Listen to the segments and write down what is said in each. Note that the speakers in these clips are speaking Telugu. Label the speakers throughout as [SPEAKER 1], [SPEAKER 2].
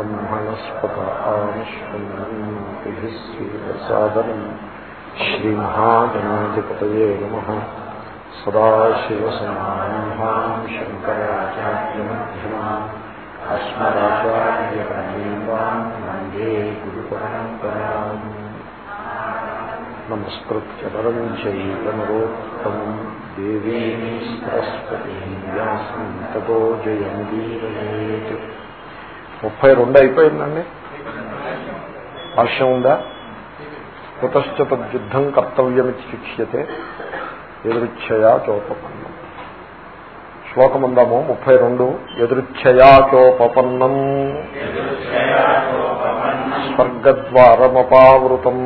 [SPEAKER 1] ब्रह्मणस्पत आनुष्वन्तिभिः श्रीप्रसादनम् श्रीमहागणाधिपतये नमः। सदाशिवसमारम्भाम् शङ्कराचार्यमध्यमाम् अस्मदाचार्यकर्मीवाम् वंदे गुरुपरम्पराम्। ముప్పై రెండు అయిపోయిందండి. వర్షం ఉందా? కుతశ్చ తద్యుద్ధం కర్తవ్యమితి శిక్ష్యతే ఎదురుచ్ఛయా చోపపన్నం. శ్లోకముందాము ముప్పై రెండు. ఎదురుచ్ఛయా చోపపన్నం. స్వర్గద్వారమపావృతం.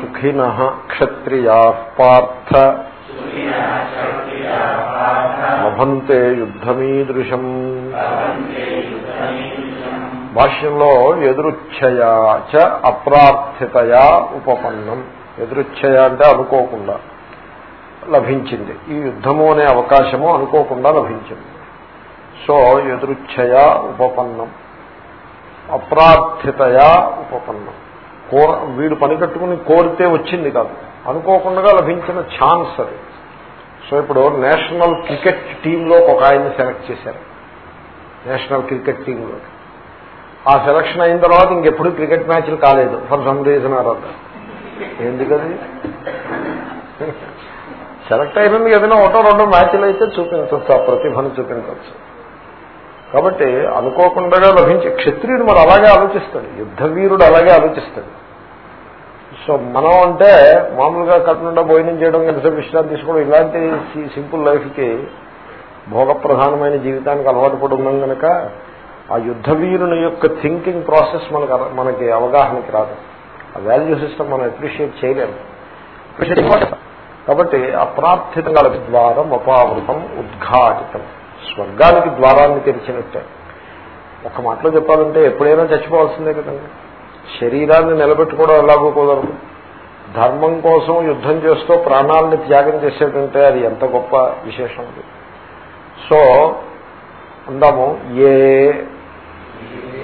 [SPEAKER 1] సుఖిన క్షత్రియా పార్థ. లభంతే యుద్ధమీదృశం. భాష్యంలో ఎదురుచ్ఛయా చ అప్రార్థితయా ఉపపన్నం. ఎదురుచ్ఛయ అంటే అనుకోకుండా లభించింది. ఈ యుద్ధము అనే అవకాశము అనుకోకుండా లభించింది. సో ఎదురుచ్ఛయ ఉపపన్నం. అప్రార్థితయా ఉపపన్నం. కోర వీడు పని కట్టుకుని కోరితే వచ్చింది కాదు. అనుకోకుండా లభించిన ఛాన్స్ అది. సో ఇప్పుడు నేషనల్ క్రికెట్ టీంలో ఒక ఆయన్ని సెలెక్ట్ చేశారు. నేషనల్ క్రికెట్ టీంలో. ఆ సెలక్షన్ అయిన తర్వాత ఇంకెప్పుడు క్రికెట్ మ్యాచ్లు కాలేదు ఫర్ సమ్ రీజన్ ఆర్ ఎందుకది? సెలెక్ట్ అయినందుకు ఏదైనా ఒకటో రెండో మ్యాచ్లు అయితే చూపించవచ్చు ఆ ప్రతిభను చూపించవచ్చు కాబట్టి అనుకోకుండా లభించే క్షత్రియుడు మరి అలాగే ఆలోచిస్తాడు యుద్ధవీరుడు అలాగే ఆలోచిస్తాడు. సో మనం అంటే మామూలుగా కట్టకుండా భోజనం చేయడం ఎంతసేపు విశ్రాంతి తీసుకోవడం ఇలాంటి సింపుల్ లైఫ్కి భోగప్రధానమైన జీవితానికి అలవాటు పడి ఉన్నాం కనుక ఆ యుద్ధ వీరుని యొక్క థింకింగ్ ప్రాసెస్ మనకు మనకి అవగాహనకి రాదు. ఆ వాల్యూ సిస్టమ్ మనం అప్రిషియేట్ చేయలేము కాబట్టి అప్రార్థితంగా ద్వారం అపావృతం ఉద్ఘాటితం. స్వర్గానికి ద్వారాన్ని తెరిచినట్టే. ఒక మాటలో చెప్పాలంటే ఎప్పుడైనా చచ్చిపోవాల్సిందే కదండి. శరీరాన్ని నిలబెట్టుకోవడం ఎలాగో కుదరదు. ధర్మం కోసం యుద్ధం చేస్తూ ప్రాణాలను త్యాగం చేసేటంటే అది ఎంత గొప్ప విశేషం సో అందాము ఏ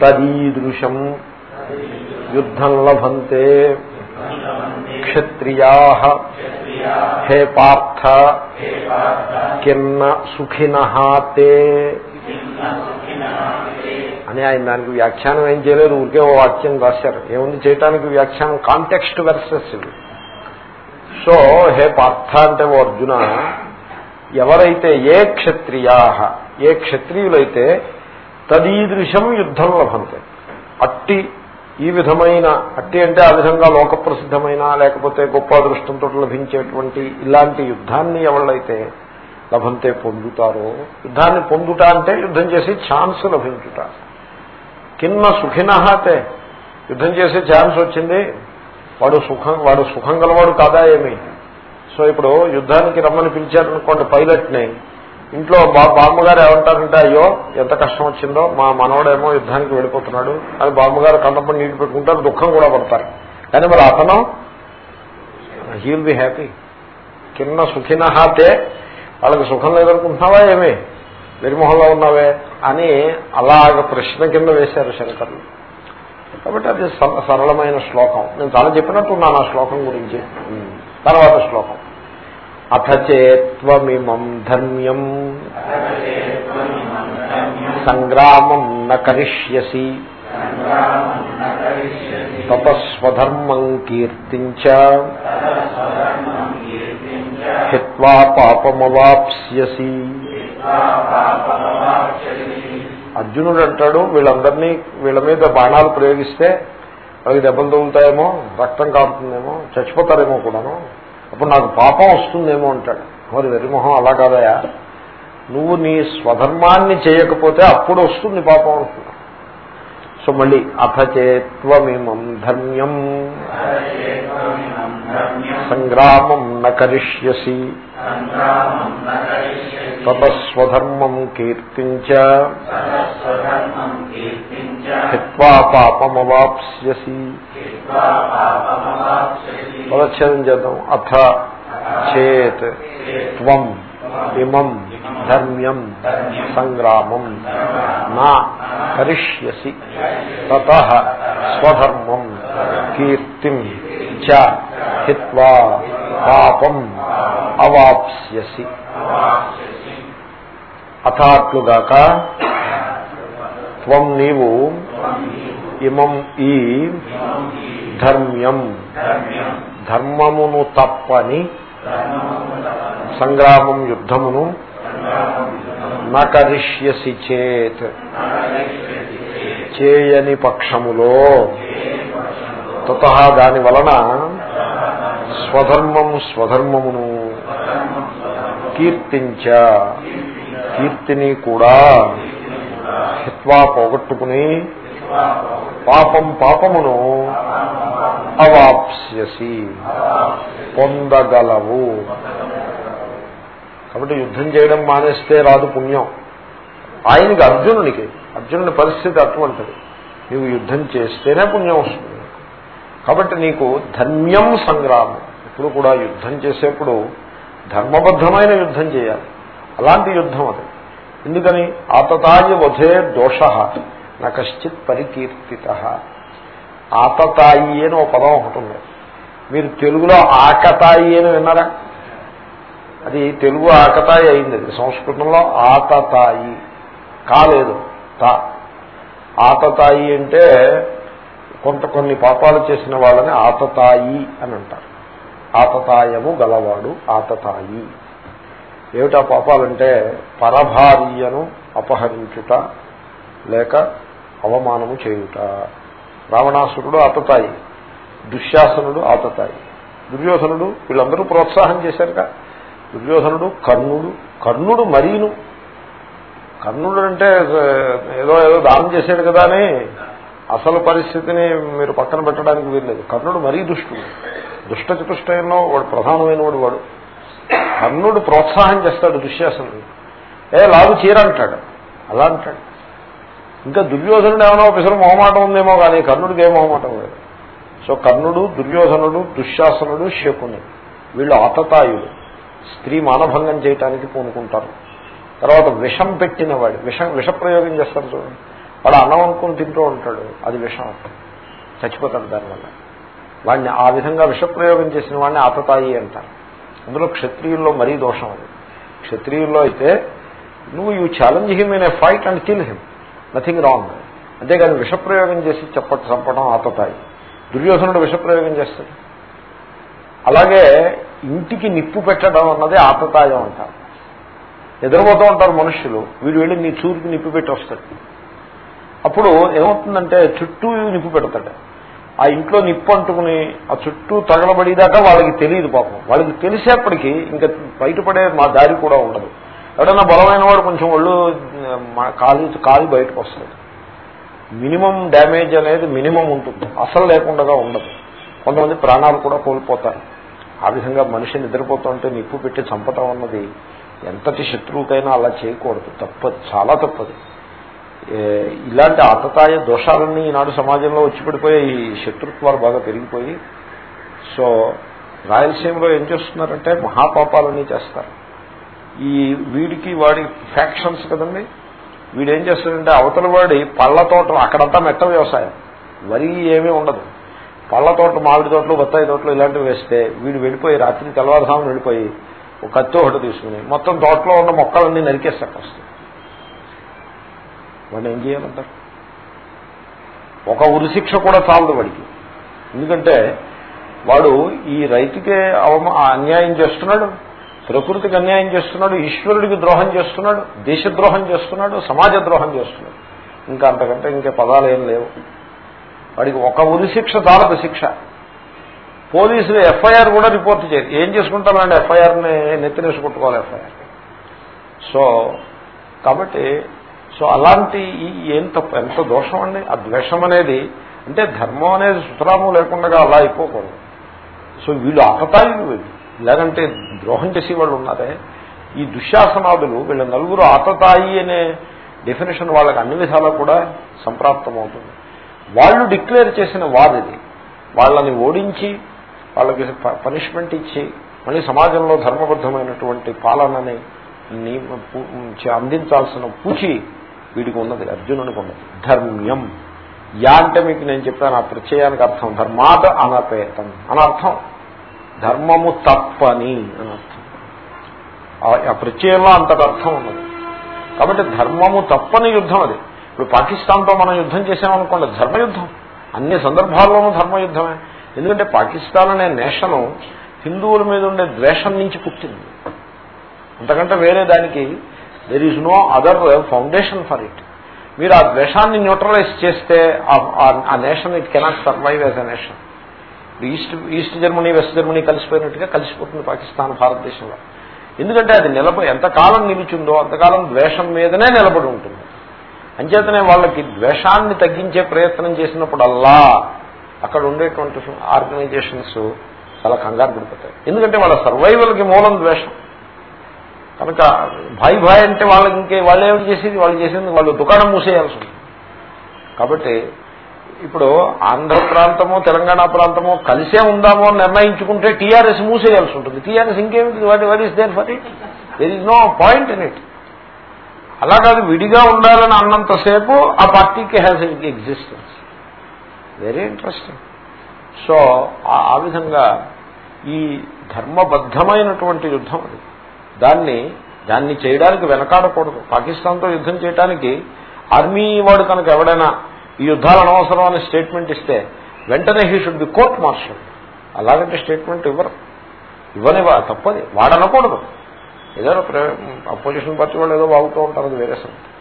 [SPEAKER 1] తదీదృశం యుద్ధం లభంతే క్షత్రియా హే పార్థ కిన్న సుఖిన తే అని ఆయన దానికి వ్యాఖ్యానం ఏం చేయలేదు. ఊరికే ఓ వాక్యం రాశారు. ఏముంది? చేయటానికి వ్యాఖ్యానం కాంటెక్స్ట్ వెర్సెస్ సో హే పార్థ అంటే ఓ అర్జున ఎవరైతే ఏ క్షత్రియా ఏ క్షత్రియులైతే తదీదృశం యుద్ధం లభంతే. అట్టి ఈ విధమైన అట్టి అంటే ఆ విధంగా లోక ప్రసిద్ధమైన లేకపోతే గొప్ప అదృష్టంతో లభించేటువంటి ఇలాంటి యుద్ధాన్ని ఎవళ్ళైతే లభంతే పొందుతారో యుద్ధాన్ని పొందుట అంటే యుద్ధం చేసి ఛాన్స్ లభించుట. కిన్న సుఖినహతే యుద్ధం చేసే ఛాన్స్ వచ్చింది వాడు సుఖం వాడు సుఖం గలవాడు కాదా ఏమి? సో ఇప్పుడు యుద్ధానికి రమ్మని పిలిచారనుకోండి పైలట్ని ఇంట్లో బామ్మగారు ఏమంటారంటే అయ్యో ఎంత కష్టం వచ్చిందో మా మనవడేమో యుద్ధానికి వెళ్ళిపోతున్నాడు అని బామ్మగారు కన్నప్పుడు నీటి పెట్టుకుంటారు దుఃఖం కూడా పడతారు. కానీ మరి అతను హీల్ బి హ్యాపీ. కిన్న సుఖినహాతే వాళ్ళకి సుఖం లేదనుకుంటున్నావా ఏమి? నిర్మోహంలో ఉన్నావే అని అలాగ ప్రశ్న కింద వేశారు శంకర్లు. కాబట్టి అది సరళమైన శ్లోకం. నేను చాలా చెప్పినట్టున్నాను ఆ శ్లోకం గురించి. తర్వాత శ్లోకం. అథ చేత్వమిమం ధర్మ్యం సంగ్రామం న కరిష్యసి తపస్వధర్మం కీర్తించ హిత్వా పాపమవాప్స్యసి. అర్జునుడు అంటాడు వీళ్ళందరినీ వీళ్ళ మీద బాణాలు ప్రయోగిస్తే వాళ్ళకి దెబ్బలు తగులుతాయేమో రక్తం కారుతుందేమో చచ్చిపోతారేమో కూడాను. అప్పుడు నాకు పాపం వస్తుందేమో అంటాడు. మరి వెరిమొహం అలా కాదయా? నువ్వు నీ స్వధర్మాన్ని చేయకపోతే అప్పుడు వస్తుంది పాపం అంటున్నా సో మళ్ళీ అథచేత్వమిమం ధర్మ్యం. సంగ్రామం న కరిష్యసి తపస్వధర్మం కీర్తించ హిత్వా పాపమవాప్స్యసి పదచ్ఛేదం చేద్దాం అథ చేత్ త్వం ఇమం ధర్మ్యం సంగ్రామం నా కరిష్యసి తత స్వధర్మం కీర్తిం చ హిత్వా పాపం అవాప్స్యసి అథాట్లుగాక త్వం నీవు ఇమం ఈ ధర్మ్యం ధర్మమును తప్పని సంగ్రామం యుద్ధమును నకరిష్యసి చేత్. చేయని పక్షములో. తత దాని వలన స్వధర్మం స్వధర్మమును కీర్తించ. కీర్తిని కూడా హిత్వా పోగొట్టుకుని పాపం పాపమును అవాప్స్యసి. పొందగలవు. కాబట్టి యుద్ధం చేయడం మానేస్తే రాదు పుణ్యం. ఆయనకి అర్జునునికి అర్జునుని పరిస్థితి అటువంటిది. నీవు యుద్ధం చేస్తేనే పుణ్యం వస్తుంది. కాబట్టి నీకు ధన్యం సంగ్రామం. ఇప్పుడు కూడా యుద్ధం చేసేప్పుడు ధర్మబద్ధమైన యుద్ధం చేయాలి. అలాంటి యుద్ధం అది. ఎందుకని? ఆతతాయి వధే దోష. నా కశ్చిత్ పరికీర్తిత. ఆతతాయి అని ఒక పదం ఒకటి ఉంది. మీరు తెలుగులో ఆకతాయి అని విన్నారా? అది తెలుగు ఆకతాయి అయింది. అది సంస్కృతంలో ఆతతాయి. కాలేదు. తా. ఆతతాయి అంటే కొంత కొన్ని పాపాలు చేసిన వాళ్ళని ఆతతాయి అని అంటారు. ఆతతాయము గలవాడు ఆతతాయి. ఏమిటా పాపాలంటే పరభార్యను అపహరించుట లేక అవమానము చేయుట. రావణాసురుడు ఆతతాయి దుశ్శాసనుడు ఆతతాయి. దుర్యోధనుడు వీళ్ళందరూ ప్రోత్సాహం చేశారుగా దుర్యోధనుడు కర్ణుడు కర్ణుడు మరీను. కర్ణుడు అంటే ఏదో ఏదో దానం చేశాడు కదా అని అసలు పరిస్థితిని మీరు పక్కన పెట్టడానికి వీల్లేదు. కర్ణుడు మరీ దుష్టుడు. దుష్ట చతుష్టయంలో వాడు ప్రధానమైన వాడు వాడు. కర్ణుడు ప్రోత్సాహం చేస్తాడు దుశ్శాసనుడు. ఏ లాగు చీర అంటాడు. అలా అంటాడు. ఇంకా దుర్యోధనుడు ఏమైనా ఒకసారి మొహమాటం ఉందేమో కానీ కర్ణుడికి ఏ మొహమాటం లేదు. సో కర్ణుడు దుర్యోధనుడు దుశ్శాసనుడు శకుని వీళ్ళు అతతాయుడు స్త్రీ మానభంగం చేయటానికి పూనుకుంటారు. తర్వాత విషం పెట్టిన వాడు విషం విషప్రయోగం చేస్తారు చూడండి. వాడు అన్నం అనుకుని తింటూ ఉంటాడు. అది విషం చచ్చిపోతాడు దానివల్ల వాడిని ఆ విధంగా విషప్రయోగం చేసిన వాడిని ఆతతాయి అంటారు. అందులో క్షత్రియుల్లో మరీ దోషం అది. క్షత్రియుల్లో అయితే నువ్వు you challenge him in a fight and kill him nothing wrong. అంతేగాని విషప్రయోగం చేసి చెప్ప చంపడం ఆతతాయి. దుర్యోధనుడు విషప్రయోగం చేస్తాడు. అలాగే ఇంటికి నిప్పు పెట్టడం అన్నది ఆతతాయం అంటారు. ఎదురపోతూ ఉంటారు మనుషులు వీడు వెళ్ళి నీ చూరుకి నిప్పు పెట్టి వస్తాడు. అప్పుడు ఏమవుతుందంటే చుట్టూ నిప్పు పెడతాడు. ఆ ఇంట్లో నిప్పు అంటుకుని ఆ చుట్టూ తగలబడేదాకా వాళ్ళకి తెలియదు పాపం. వాళ్ళకి తెలిసేప్పటికీ ఇంకా బయటపడే మా దారి కూడా ఉండదు. ఎవడన్నా బలమైన వాడు కొంచెం ఒళ్ళు కాలి కాలి బయటకు వస్తుంది. మినిమం డ్యామేజ్ అనేది మినిమం ఉంటుంది. అసలు లేకుండా ఉండదు. కొంతమంది ప్రాణాలు కూడా కోల్పోతారు. ఆ విధంగా మనిషి నిద్రపోతుంటే నిప్పు పెట్టి చంపటం అన్నది ఎంతటి శత్రువుకైనా అలా చేయకూడదు. తప్పదు. చాలా తప్పదు. ఇలాంటి అతతాయ దోషాలన్నీ ఈనాడు సమాజంలో వచ్చి పడిపోయి ఈ శత్రుత్వాలు బాగా పెరిగిపోయి. సో రాయలసీమలో ఏం చేస్తున్నారంటే మహాపాపాలన్నీ చేస్తారు. ఈ వీడికి వాడి ఫ్యాక్షన్స్ కదండి? వీడేం చేస్తాడంటే అవతల వాడి పళ్ళ తోట అక్కడంతా మెట్ట వ్యవసాయం. వరి ఏమీ ఉండదు. పళ్ళ తోట మామిడి తోటలు బత్తాయి తోటలు ఇలాంటివి వేస్తే వీడు వెళ్ళిపోయి రాత్రి తెల్లవారుసాము వెళ్ళిపోయి ఒక కత్తి ఒకటి తీసుకుని మొత్తం తోటలో ఉన్న మొక్కలన్నీ నరికేస్తాక వస్తాయి వాడిని ఏం చేయాలంటారు ఒక ఉరిశిక్ష కూడా చాలదు వాడికి. ఎందుకంటే వాడు ఈ రైతుకే అవమా అన్యాయం చేస్తున్నాడు. ప్రకృతికి అన్యాయం చేస్తున్నాడు ఈశ్వరుడికి ద్రోహం చేస్తున్నాడు దేశద్రోహం చేస్తున్నాడు సమాజ ద్రోహం చేస్తున్నాడు. ఇంకా అంతకంటే ఇంకే పదాలు ఏం లేవు. వాడికి ఒక ఉరి శిక్ష శిక్ష. పోలీసులు ఎఫ్ఐఆర్ కూడా రిపోర్ట్ చేయరు. ఏం చేసుకుంటారండి ఎఫ్ఐఆర్ని నెత్తినేసి కొట్టుకోవాలి ఎఫ్ఐఆర్. సో కాబట్టి సో అలాంటి ఏం ఎంత దోషం అండి? ఆ ద్వేషం అనేది అంటే ధర్మం అనేది సుతరాము లేకుండా అలా అయిపోకూడదు. సో వీళ్ళు ఆకతాయిలు వీళ్ళు. లేదంటే ద్రోహం చేసి వాళ్ళు ఉన్నారే? ఈ దుశ్శాసనాదులు వీళ్ళ నలుగురు ఆతతాయి అనే డెఫినేషన్ వాళ్ళకి అన్ని విధాలా కూడా సంప్రాప్తమవుతుంది. వాళ్ళు డిక్లేర్ చేసిన వారిది వాళ్ళని ఓడించి వాళ్ళకి పనిష్మెంట్ ఇచ్చి మళ్ళీ సమాజంలో ధర్మబద్ధమైనటువంటి పాలనని అందించాల్సిన పూచి వీడికి ఉన్నది అర్జునునికి ఉన్నది. ధర్మ్యం. యా అంటే మీకు నేను చెప్పాను ఆ ప్రత్యయానికి అర్థం. ధర్మాద అనపేతం. అనర్థం. ధర్మము తప్పని అని అర్థం. ఆ ప్రత్యయంలో అంతటి అర్థం ఉన్నది. కాబట్టి ధర్మము తప్పని యుద్ధం అది. ఇప్పుడు పాకిస్తాన్తో మనం యుద్ధం చేసామనుకోండి ధర్మయుద్ధం. అన్ని సందర్భాల్లోనూ ధర్మయుద్ధమే. ఎందుకంటే పాకిస్తాన్ అనే నేషను హిందువుల మీద ఉండే ద్వేషం నుంచి పుట్టింది. అంతకంటే వేరే దానికి there is no other foundation for it మీరు ఆ ద్వేషాన్ని న్యూట్రలైజ్ చేస్తే ఆ nation it cannot survive as a nation East East Germany West Germany కలిసిపోయినట్టుగా కలిసిపోతుంది పాకిస్తాన్ భారతదేశంలో. ఎందుకంటే అది నిలబ ఎంతకాలం నిలిచిందో అంతకాలం ద్వేషం మీదనే నిలబడి ఉంటుంది. అంచేతనే వాళ్ళకి ద్వేషాన్ని తగ్గించే ప్రయత్నం చేసినప్పుడల్లా అక్కడ ఉండేటువంటి ఆర్గనైజేషన్స్ చాలా కంగారు పడిపోతాయి. ఎందుకంటే వాళ్ళ సర్వైవల్కి మూలం ద్వేషం. కనుక భాయ్ భాయ్ అంటే వాళ్ళకి ఇంకే వాళ్ళు ఏమిటి చేసేది? వాళ్ళు చేసేది వాళ్ళు దుకాణం మూసేయాల్సి ఉంది కాబట్టి ఇప్పుడు ఆంధ్ర ప్రాంతము తెలంగాణ ప్రాంతము కలిసే ఉందామో నిర్ణయించుకుంటే టీఆర్ఎస్ మూసేయాల్సి ఉంటుంది. టీఆర్ఎస్ ఇంకేమిటి? What what is there for it there is no point in it అలా కాదు విడిగా ఉండాలని అన్నంతసేపు ఆ పార్టీకి has existence very interesting so ఆ విధంగా ఈ ధర్మబద్ధమైనటువంటి యుద్ధం అది. దాన్ని దాన్ని చేయడానికి వెనకాడకూడదు. పాకిస్తాన్తో యుద్ధం చేయడానికి ఆర్మీ వాడు కనుక ఎవడైనా ఈ యుద్ధాలు అనవసరం అనే స్టేట్మెంట్ ఇస్తే వెంటనే he should be court martial. అలాగంటే స్టేట్మెంట్ ఇవ్వరు. ఇవ్వని తప్పది. వాడనకూడదు. ఏదో అపోజిషన్ పార్టీ వాళ్ళు ఏదో బాగుతూ ఉంటారు అది వేరే సంగతి.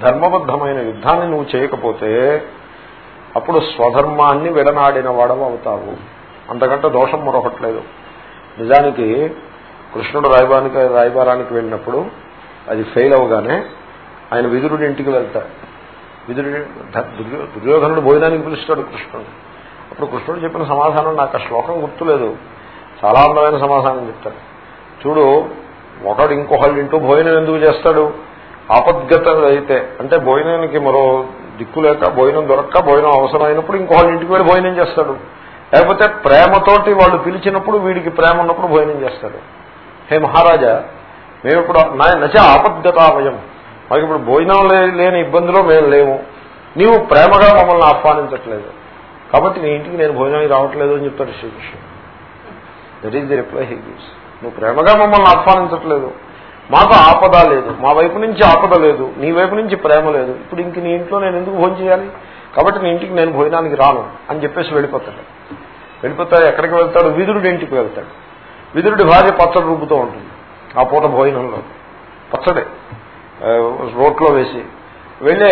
[SPEAKER 1] ధర్మబద్ధమైన యుద్ధాన్ని నువ్వు చేయకపోతే అప్పుడు స్వధర్మాన్ని విడనాడిన వాడవు అవుతావు. అంతకంటే దోషం మరొకట్లేదు. నిజానికి కృష్ణుడు రాయబానికి రాయబారానికి వెళ్ళినప్పుడు అది ఫెయిల్ అవగానే ఆయన విదురుడి ఇంటికి వెళ్తాడు. విదురు దుర్యోధనుడు భోజనానికి పిలుస్తాడు కృష్ణుడు. అప్పుడు కృష్ణుడు చెప్పిన సమాధానం నాకు ఆ శ్లోకం గుర్తులేదు. చాలా అందమైన సమాధానం చెప్తాడు. చూడు ఒకడు ఇంకొకళ్ళు ఇంటూ భోజనం ఎందుకు చేస్తాడు? ఆపద్గత అయితే అంటే భోజనానికి మరో దిక్కు లేక భోజనం దొరక్క భోజనం అవసరమైనప్పుడు ఇంకొకళ్ళ ఇంటికి వెళ్ళి భోజనం చేస్తాడు. లేకపోతే ప్రేమతోటి వాళ్ళు పిలిచినప్పుడు వీడికి ప్రేమ ఉన్నప్పుడు భోజనం చేస్తాడు. హే మహారాజా మేము ఇప్పుడు నచ ఆపద్గతావయం. మాకు ఇప్పుడు భోజనం లేని ఇబ్బందిలో మేము లేము. నీవు ప్రేమగా మమ్మల్ని ఆహ్వానించట్లేదు. కాబట్టి నీ ఇంటికి నేను భోజనానికి రావట్లేదు అని చెప్తాడు శ్రీకృష్ణుడు. That is the reply he gives నువ్వు ప్రేమగా మమ్మల్ని ఆహ్వానించట్లేదు. మాకు ఆపద లేదు. మా వైపు నుంచి ఆపద లేదు. నీ వైపు నుంచి ప్రేమ లేదు. ఇప్పుడు ఇంక నీ ఇంట్లో నేను ఎందుకు భోజనం చేయాలి? కాబట్టి నీ ఇంటికి నేను భోజనానికి రాను అని చెప్పేసి వెళ్ళిపోతాడు. వెళ్ళిపోతాడు ఎక్కడికి వెళ్తాడు? విదురుడి ఇంటికి వెళ్తాడు. విదురుడి భార్య పచ్చడి రూపుతూ ఉంటుంది. ఆ పూట భోజనంలో. పచ్చడి. రోట్లో వేసి. వెళ్ళి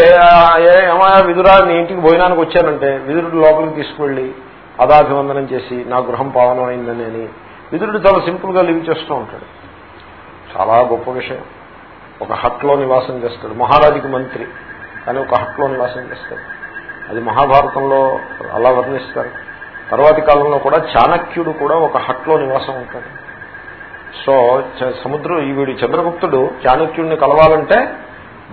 [SPEAKER 1] ఏమయ్యా విదురా నీ ఇంటికి భోజనానికి వచ్చానంటే విదురుడు లోపలికి తీసుకువెళ్ళి అదాభివందనం చేసి నా గృహం పావనం అయిందని అని విదురుడు చాలా సింపుల్గా లివ్ చేస్తూ ఉంటాడు. చాలా గొప్ప విషయం. ఒక హట్లో నివాసం చేస్తాడు. మహారాజుకి మంత్రి కానీ ఒక హట్లో నివాసం చేస్తాడు. అది మహాభారతంలో అలా వర్ణిస్తారు. తర్వాతి కాలంలో కూడా చాణక్యుడు కూడా ఒక హట్లో నివాసం ఉంటాడు. సో సముద్రం వీడి చంద్రగుప్తుడు చాణక్యుడిని కలవాలంటే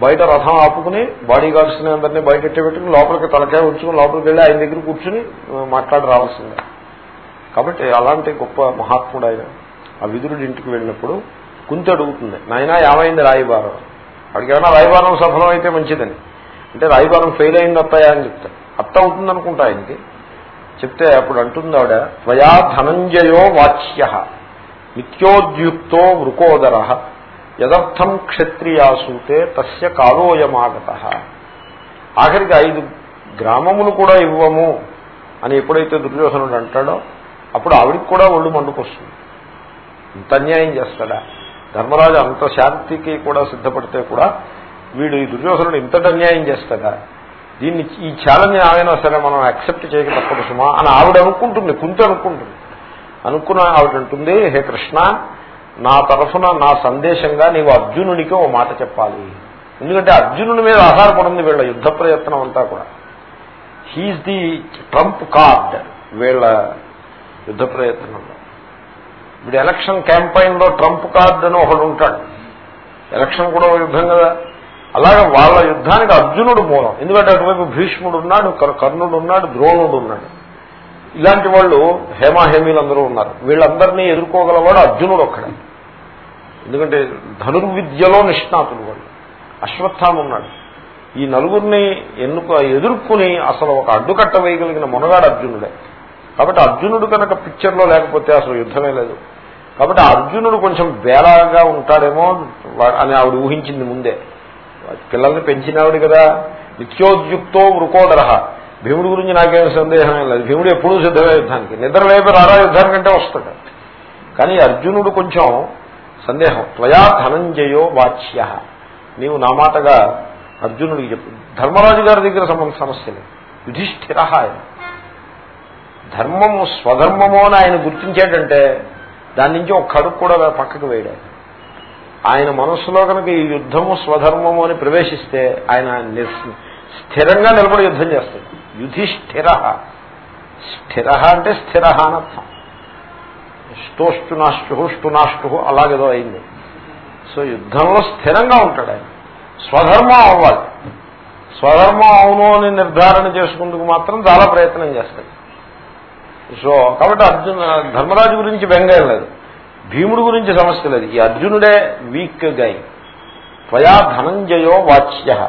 [SPEAKER 1] బయట రథం ఆపుకుని బాడీ గార్డ్స్ని అందరినీ బయట పెట్టుకుని లోపలికి తలకాయ ఉంచుకుని లోపలికి వెళ్ళి ఆయన దగ్గర కూర్చుని మాట్లాడి రావాల్సిందే. కాబట్టి అలాంటి గొప్ప మహాత్ముడు ఆయన ఆ విదురుడి ఇంటికి వెళ్ళినప్పుడు కుంతి అడుగుతుంది నాయన ఏమైంది రాయిబారం? వాడికి ఏమైనా రాయిబారం సఫలం అయితే మంచిదని. అంటే రాయిబారం ఫెయిల్ అయింది అత్తాయా అని చెప్తాడు అత్త అవుతుంది అనుకుంటా ఆయనకి. చెప్తే అప్పుడు అంటుంది ఆవిడ త్వయా ధనంజయో వాచ్య. నిత్యోద్యుక్తో వృకోదర. యదర్థం క్షత్రియాసూతే తస్య కాలోయమాగత. ఆఖరికి ఐదు గ్రామములు కూడా ఇవ్వము అని ఎప్పుడైతే దుర్యోధనుడు అంటాడో అప్పుడు ఆవిడికి కూడా ఒళ్ళు మండుకొస్తుంది. ఇంత అన్యాయం చేస్తాడా? ధర్మరాజు అంత శాంతికి కూడా సిద్ధపడితే కూడా వీడు ఈ దుర్యోధనుడు ఇంతటి అన్యాయం చేస్తాడా? దీన్ని ఈ ఛాలెంజ్ ఆయన సరే మనం యాక్సెప్ట్ చేయక తప్పదు సుమా అని ఆవిడ అనుకుంటుంది కుంతి అనుకుంటుంది. అనుకున్న ఆవిడ హే కృష్ణ నా తరఫున నా సందేశంగా నీవు అర్జునుడికి ఓ మాట చెప్పాలి. ఎందుకంటే అర్జునుడి మీద ఆధారపడింది వీళ్ళ యుద్ధ ప్రయత్నం అంతా కూడా. హీఈస్ ది ట్రంప్ కార్డ్ వీళ్ళ యుద్ధ ప్రయత్నంలో ఇప్పుడు ఎలక్షన్ క్యాంపైన్లో ట్రంప్ కార్డ్ అని ఒకడు ఉంటాడు. ఎలక్షన్ కూడా యుద్ధం కదా. అలాగే వాళ్ళ యుద్ధానికి అర్జునుడు మూలం. ఎందుకంటే అటువైపు భీష్ముడు ఉన్నాడు కర్ణుడు ఉన్నాడు ద్రోణుడు ఉన్నాడు. ఇలాంటి వాళ్ళు హేమాహేమీలందరూ ఉన్నారు. వీళ్ళందరినీ ఎదుర్కోగలవాడు అర్జునుడు ఒక్కడే. ఎందుకంటే ధనుర్విద్యలో నిష్ణాతులు వాళ్ళు. అశ్వత్థామ ఉన్నాడు ఈ నలుగురిని ఎన్నుకు ఎదుర్కొని అసలు ఒక అడ్డుకట్ట వేయగలిగిన మునగాడు అర్జునుడే. కాబట్టి అర్జునుడు కనుక పిక్చర్లో లేకపోతే అసలు యుద్ధమే లేదు. కాబట్టి అర్జునుడు కొంచెం బేలాగా ఉంటాడేమో అని ఆవిడ ఊహించింది ముందే. పిల్లల్ని పెంచినావిడు కదా. నిత్యోద్యుక్తో వృకోదరహ భీముడి గురించి నాకేం సందేహం లేదు. భీముడు ఎప్పుడూ సిద్ధమే యుద్ధానికి. నిద్ర లేపి రారా యుద్ధానికంటే వస్తాడు. కానీ అర్జునుడు కొంచెం సందేహం. త్వయా ధనంజయో వాచ్య. నీవు నా మాటగా అర్జునుడికి చెప్పు. ధర్మరాజు గారి దగ్గర సమస్యలే యుధిష్ఠిర ఆయన. ధర్మము స్వధర్మము అని ఆయన గుర్తించాడంటే దాని నుంచి ఒక కడుపు కూడా పక్కకు వేయడాడు ఆయన మనస్సులో కనుక ఈ యుద్ధము స్వధర్మము అని ప్రవేశిస్తే ఆయన స్థిరంగా నిలబడి యుద్ధం చేస్తాడు. యుధిష్ఠిర. స్థిర అంటే స్థిర అనర్థం స్టోష్టునాష్టు స్టునాష్టు అలాగేదో అయింది. సో యుద్ధంలో స్థిరంగా ఉంటాడు ఆయన. స్వధర్మం అవ్వాలి. స్వధర్మం అవును అని నిర్ధారణ చేసుకుందుకు మాత్రం చాలా ప్రయత్నం చేస్తాడు. సో కాబట్టి అర్జున ధర్మరాజు గురించి బెంగం లేదు. భీముడు గురించి సమస్య లేదు. ఈ అర్జునుడే వీక్ గై. త్వయా ధనంజయో వాచ్య.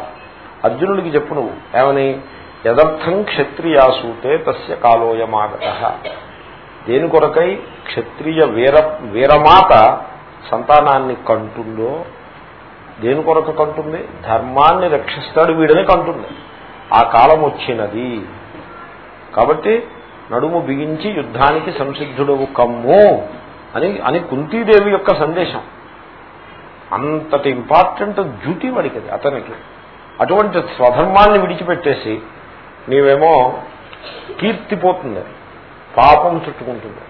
[SPEAKER 1] అర్జునుడికి చెప్పు నువ్వు. ఏమని? యదర్థం క్షత్రియాసూతే తస్య కాలోయమాగత. దేని కొరకై క్షత్రియ వీర వీరమాత సంతానాన్ని కంటుందో దేని కొరకు కంటుంది? ధర్మాన్ని రక్షిస్తాడు వీడని కంటుంది. ఆ కాలం వచ్చినది. కాబట్టి నడుము బిగించి యుద్ధానికి సంసిద్ధుడవు కమ్ము అని అని కుంతీదేవి యొక్క సందేశం. అంతటి ఇంపార్టెంట్ డ్యూటీ వాడికి అతనికి. అటువంటి స్వధర్మాన్ని విడిచిపెట్టేసి నీవేమో కీర్తిపోతుంది పాపం చుట్టుకుంటుంది.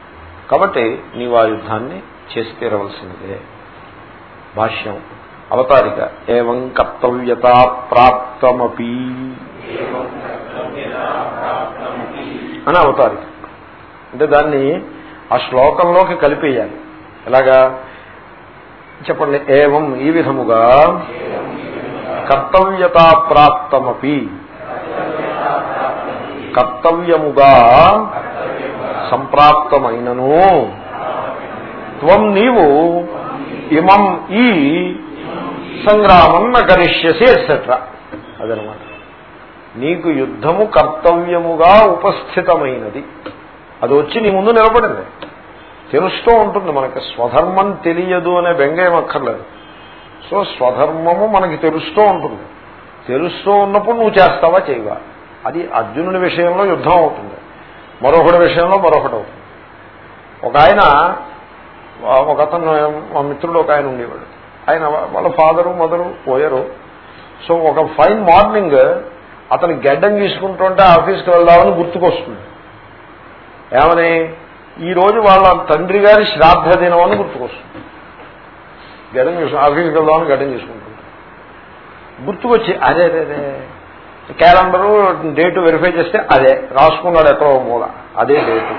[SPEAKER 1] కాబట్టి నీవు ఆ యుద్ధాన్ని చేసి తీరవలసిందే భాష్యం. అవతారిక. ఏం కర్తవ్యత ప్రాప్తమపి. అని అవతారిక. అంటే దాన్ని ఆ శ్లోకంలోకి కలిపేయాలి. ఎలాగా? చెప్పండి. ఏవం ఈ విధముగా కర్తవ్యతా ప్రాప్తమపి. కర్తవ్యముగా సంప్రాప్తమైనను. త్వం నీవు ఇమం ఈ సంగ్రామం నగరిష్యసి ఎట్సెట్రా అదనమాట. నీకు యుద్ధము కర్తవ్యముగా ఉపస్థితమైనది. అది వచ్చి నీ ముందు నిలబడింది. తెలుస్తూ ఉంటుంది మనకి స్వధర్మం తెలియదు అనే బెంగేమక్కర్లేదు సో స్వధర్మము మనకి తెలుస్తూ ఉంటుంది. తెలుస్తూ ఉన్నప్పుడు నువ్వు చేస్తావా చేయవా? అది అర్జునుడి విషయంలో యుద్ధం అవుతుంది. మరొకటి విషయంలో మరొకటి అవుతుంది. ఒక ఆయన ఒక అతను మా మిత్రుడు ఒక ఆయన ఉండేవాడు. ఆయన వాళ్ళ ఫాదరు మదరు పోయారు. సో ఒక ఫైన్ మార్నింగ్ అతను గడ్డం తీసుకుంటుంటే ఆఫీస్కి వెళ్దామని గుర్తుకొస్తుంది. ఏమని? ఈరోజు వాళ్ళ తండ్రి గారి శ్రాద్ధ దినం అని గుర్తుకొస్తుంది. గడ్డం చూసుకుని ఆఫీస్కి వెళ్దామని గడ్డం చేసుకుంటుంది గుర్తుకొచ్చి అరే అదే అదే క్యాలెండరు డేటు వెరిఫై చేస్తే అదే రాసుకున్నాడు ఎక్కడో మూల అదే డేటు.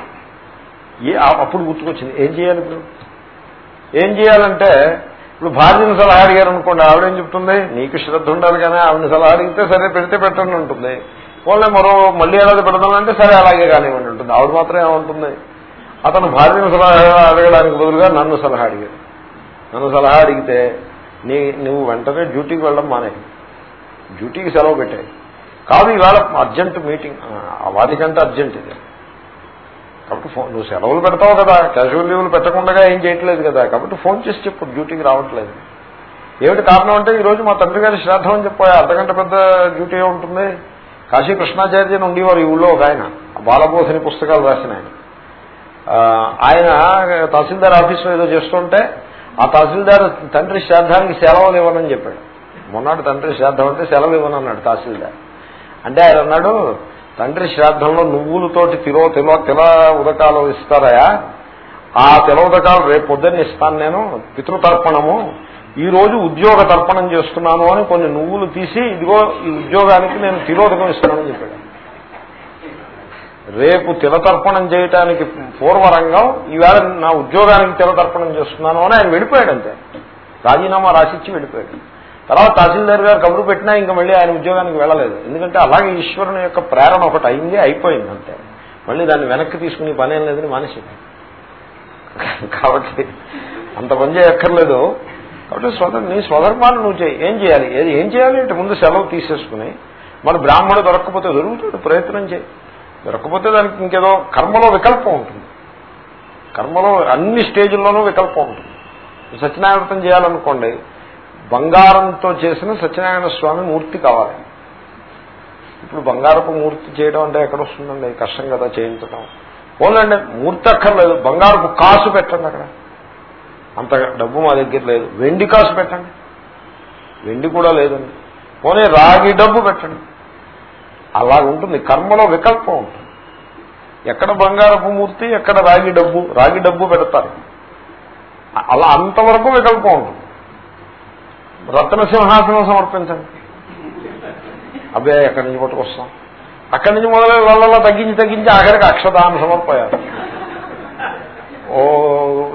[SPEAKER 1] ఏ అప్పుడు గుర్తుకొచ్చింది. ఏం చేయాలి ఇప్పుడు? ఏం చేయాలంటే ఇప్పుడు భార్యను సలహా అడిగారు అనుకోండి ఆవిడేం చెప్తుంది? నీకు శ్రద్ధ ఉండాలి కానీ ఆవిడని సలహా అడిగితే సరే పెడితే పెట్టండి ఉంటుంది ఓన్లీ మరో మళ్ళీ ఏడాది పెడదామంటే సరే అలాగే కానివ్వండి ఉంటుంది ఆవిడ మాత్రం ఏమంటుంది? అతను భార్యను సలహా అడగడానికి బదులుగా నన్ను సలహా అడిగాడు. నన్ను సలహా అడిగితే నీ నువ్వు వెంటనే డ్యూటీకి వెళ్ళడం మానే డ్యూటీకి సెలవు పెట్టాయి. కాదు ఇవాళ అర్జెంట్ మీటింగ్. వాటికంటే అర్జెంట్ ఇది. కాబట్టి ఫోన్ నువ్వు సెలవులు పెడతావు కదా క్యాజువల్ లీవ్లు పెట్టకుండా ఏం చేయట్లేదు కదా కాబట్టి ఫోన్ చేసి చెప్పు డ్యూటీకి రావట్లేదు. ఏమిటి కారణం అంటే ఈరోజు మా తండ్రి గారి శ్రాద్ధం అని చెప్పా అర్ధగంట పెద్ద డ్యూటీ ఉంటుంది. కాశీ కృష్ణాచార్యని ఉండేవారు ఈ ఊళ్ళో ఒక ఆయన బాలబోధని పుస్తకాలు రాసిన ఆయన. ఆయన తహసీల్దార్ ఆఫీస్లో ఏదో చేస్తుంటే ఆ తహసీల్దార్ తండ్రి శ్రాద్ధానికి సెలవులు ఇవ్వనని చెప్పాడు. మొన్నటి తండ్రి శ్రాద్ధం అంటే సెలవు ఇవ్వనన్నాడు తహసీల్దార్. అంటే ఆయన అన్నాడు తండ్రి శ్రాద్ధంలో నువ్వులతోటి తిలో తిలో తిల ఉదకాలు ఇస్తారయా? ఆ తిల ఉదకాలు రేపు పొద్దున్న ఇస్తాను నేను పితృతర్పణము. ఈ రోజు ఉద్యోగ తర్పణం చేస్తున్నాను అని కొన్ని నువ్వులు తీసి ఇదిగో ఈ ఉద్యోగానికి నేను తిలోదకం ఇస్తానని చెప్పాడు. రేపు తిలతర్పణం చేయటానికి పూర్వరంగం ఈవేళ నా ఉద్యోగానికి తిలతర్పణం చేస్తున్నాను అని ఆయన వెళ్ళిపోయాడు అంతే రాజీనామా రాసిచ్చి వెళ్ళిపోయాడు. తర్వాత తహసీల్దార్ గారు కబురు పెట్టినా ఇంకా మళ్ళీ ఆయన ఉద్యోగానికి వెళ్ళలేదు. ఎందుకంటే అలాగే ఈశ్వరుని యొక్క ప్రేరణ ఒకటి అయింది అయిపోయింది అంతే. మళ్ళీ దాన్ని వెనక్కి తీసుకుని పని ఏం లేదని మానేసింది కాబట్టి అంత పని చేయక్కర్లేదు. కాబట్టి స్వధర్ నీ స్వధర్మాలు నువ్వు చేయి. ఏం చేయాలి? ఏది ఏం చేయాలి అంటే ముందు సెలవు తీసేసుకుని మన బ్రాహ్మణుడు దొరకకపోతే దొరుకుతాడు ప్రయత్నం చేయి. దొరకకపోతే దానికి ఇంకేదో కర్మలో వికల్పం ఉంటుంది. కర్మలో అన్ని స్టేజ్ల్లోనూ వికల్పం ఉంటుంది. సత్యనారాయణ చేయాలనుకోండి బంగారంతో చేసిన సత్యనారాయణ స్వామి మూర్తి కావాలి. ఇప్పుడు బంగారపు మూర్తి చేయడం అంటే ఎక్కడ వస్తుందండి కష్టం కదా చేయించడం. పోలండి మూర్తి అక్కర్లేదు. బంగారపు కాసు పెట్టండి అక్కడ. అంత డబ్బు మా దగ్గర లేదు. వెండి కాసు పెట్టండి. వెండి కూడా లేదండి. పోనీ రాగి డబ్బు పెట్టండి. అలా ఉంటుంది. కర్మలో వికల్పం ఉంటుంది. ఎక్కడ బంగారపు మూర్తి ఎక్కడ రాగి డబ్బు రాగి డబ్బు పెడతారు. అలా అంతవరకు వికల్పం ఉంటుంది. రత్న సింహాసనం సమర్పించండి. అబ్బే ఎక్కడి నుంచి పట్టుకొస్తాం? అక్కడి నుంచి మొదలై వాళ్ళ తగ్గించి తగ్గించి ఆఖరికి అక్షతాన్ని సమర్పోయారు ఓ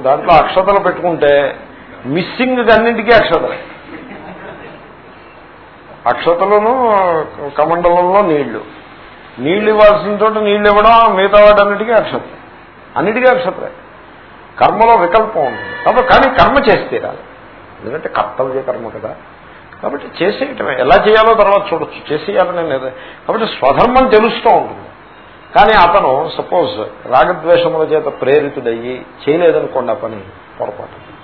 [SPEAKER 1] దాంట్లో అక్షతలు పెట్టుకుంటే మిస్సింగ్ అన్నింటికీ అక్షతలు. అక్షతలను కమండలంలో నీళ్ళు. నీళ్ళు ఇవ్వాల్సిన చోట నీళ్ళు ఇవ్వడం మిగతా వాటన్నిటికీ అక్షత అన్నిటికీ అక్షతలే. కర్మలో వికల్పం ఉంటుంది. కాబట్టి కానీ కర్మ చేస్తే రాదు. ఎందుకంటే కర్తవ్య కర్మ కదా. కాబట్టి చేసేయటమే. ఎలా చేయాలో తర్వాత చూడొచ్చు. చేసేయాలని లేదు కాబట్టి స్వధర్మం తెలుస్తూ ఉంటుంది. కానీ అతను సపోజ్ రాగద్వేషముల చేత ప్రేరితుడయ్యి చేయలేదనుకోండి ఆ పని పొరపాటు.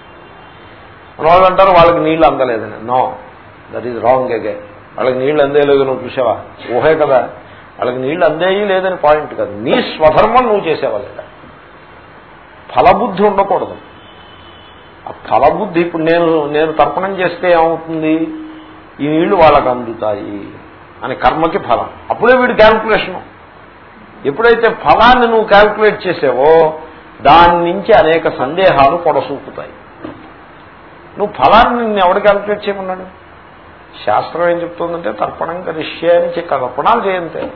[SPEAKER 1] మన వాళ్ళు అంటారు వాళ్ళకి నీళ్ళు అందలేదని. నో దట్ ఈజ్ రాంగ్ అగే వాళ్ళకి నీళ్ళు అందేలేదు నువ్వు చూసావా? ఊహే కదా. వాళ్ళకి నీళ్ళు అందేయి లేదని పాయింట్ కాదు. నీ స్వధర్మం నువ్వు చేసేవాళ్ళ. ఫలబుద్ధి ఉండకూడదు. ఆ ఫలబుద్ధి ఇప్పుడు నేను నేను తర్పణం చేస్తే ఏమవుతుంది? ఈ నీళ్ళు వాళ్ళకు అందుతాయి అని కర్మకి ఫలం. అప్పుడే వీడు క్యాల్కులేషను. ఎప్పుడైతే ఫలాన్ని నువ్వు క్యాల్కులేట్ చేసావో దాని నుంచి అనేక సందేహాలు పొడసూపుతాయి నువ్వు ఫలాన్ని నిన్ను ఎవడు క్యాల్కులేట్ చేయమన్నాడు? శాస్త్రం ఏం చెప్తుందంటే తర్పణం కరిష్యే అని చెప్పి తర్పణాలు చేయంతే.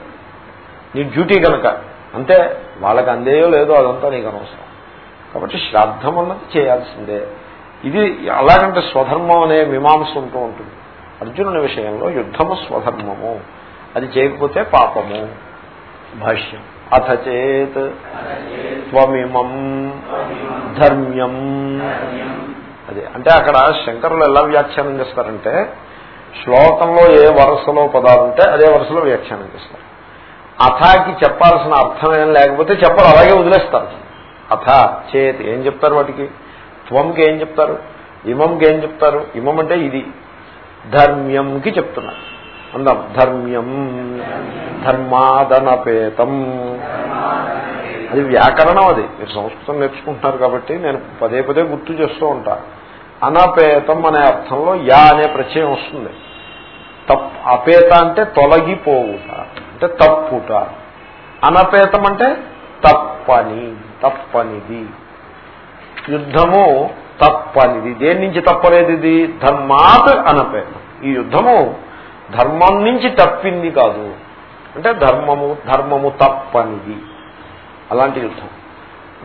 [SPEAKER 1] నీ డ్యూటీ కనుక అంతే. వాళ్ళకి అందేయో లేదో అదంతా నీకు అనవసరం. కాబట్టి శ్రాద్ధం అన్నది చేయాల్సిందే. ఇది అలాగంటే స్వధర్మం అనే మీమాంస ఉంటూ ఉంటుంది. అర్జునుని విషయంలో యుద్ధము స్వధర్మము. అది చేయకపోతే పాపము. భాష్యం. అథ చేత్ త్వమిమం ధర్మ్యం. అది అంటే అక్కడ శంకరులు ఎలా వ్యాఖ్యానం చేస్తారంటే శ్లోకంలో ఏ వరుసలో పదాలు ఉంటే అదే వరుసలో వ్యాఖ్యానం చేస్తారు. అథాకి చెప్పాల్సిన అర్థం ఏం లేకపోతే చెప్పరు అలాగే వదిలేస్తారు. అథ చేతి. ఏం చెప్తారు వాటికి? త్వంకి ఏం చెప్తారు? ఇమంకి ఏం చెప్తారు? ఇమం అంటే ఇది. ధర్మ్యంకి చెప్తున్నారు. అందాం. ధర్మ్యం. ధర్మాదనపేతం. అది వ్యాకరణం అది. మీరు సంస్కృతం నేర్చుకుంటున్నారు కాబట్టి నేను పదే పదే గుర్తు చేస్తూ ఉంటా. అనపేతం అనే అర్థంలో యా అనే ప్రత్యయం వస్తుంది. తప్ అపేత అంటే తొలగిపోవుట. అంటే తప్పుట. అనపేతం అంటే తప్పని. తప్పనిది. యుద్ధము తప్పనిది. దేని నుంచి తప్పలేదు ఇది? ధర్మాత్ అనపేతం ఈ యుద్ధము ధర్మం నుంచి తప్పింది కాదు. అంటే ధర్మము ధర్మము తప్పనిది. అలాంటి యుద్ధం.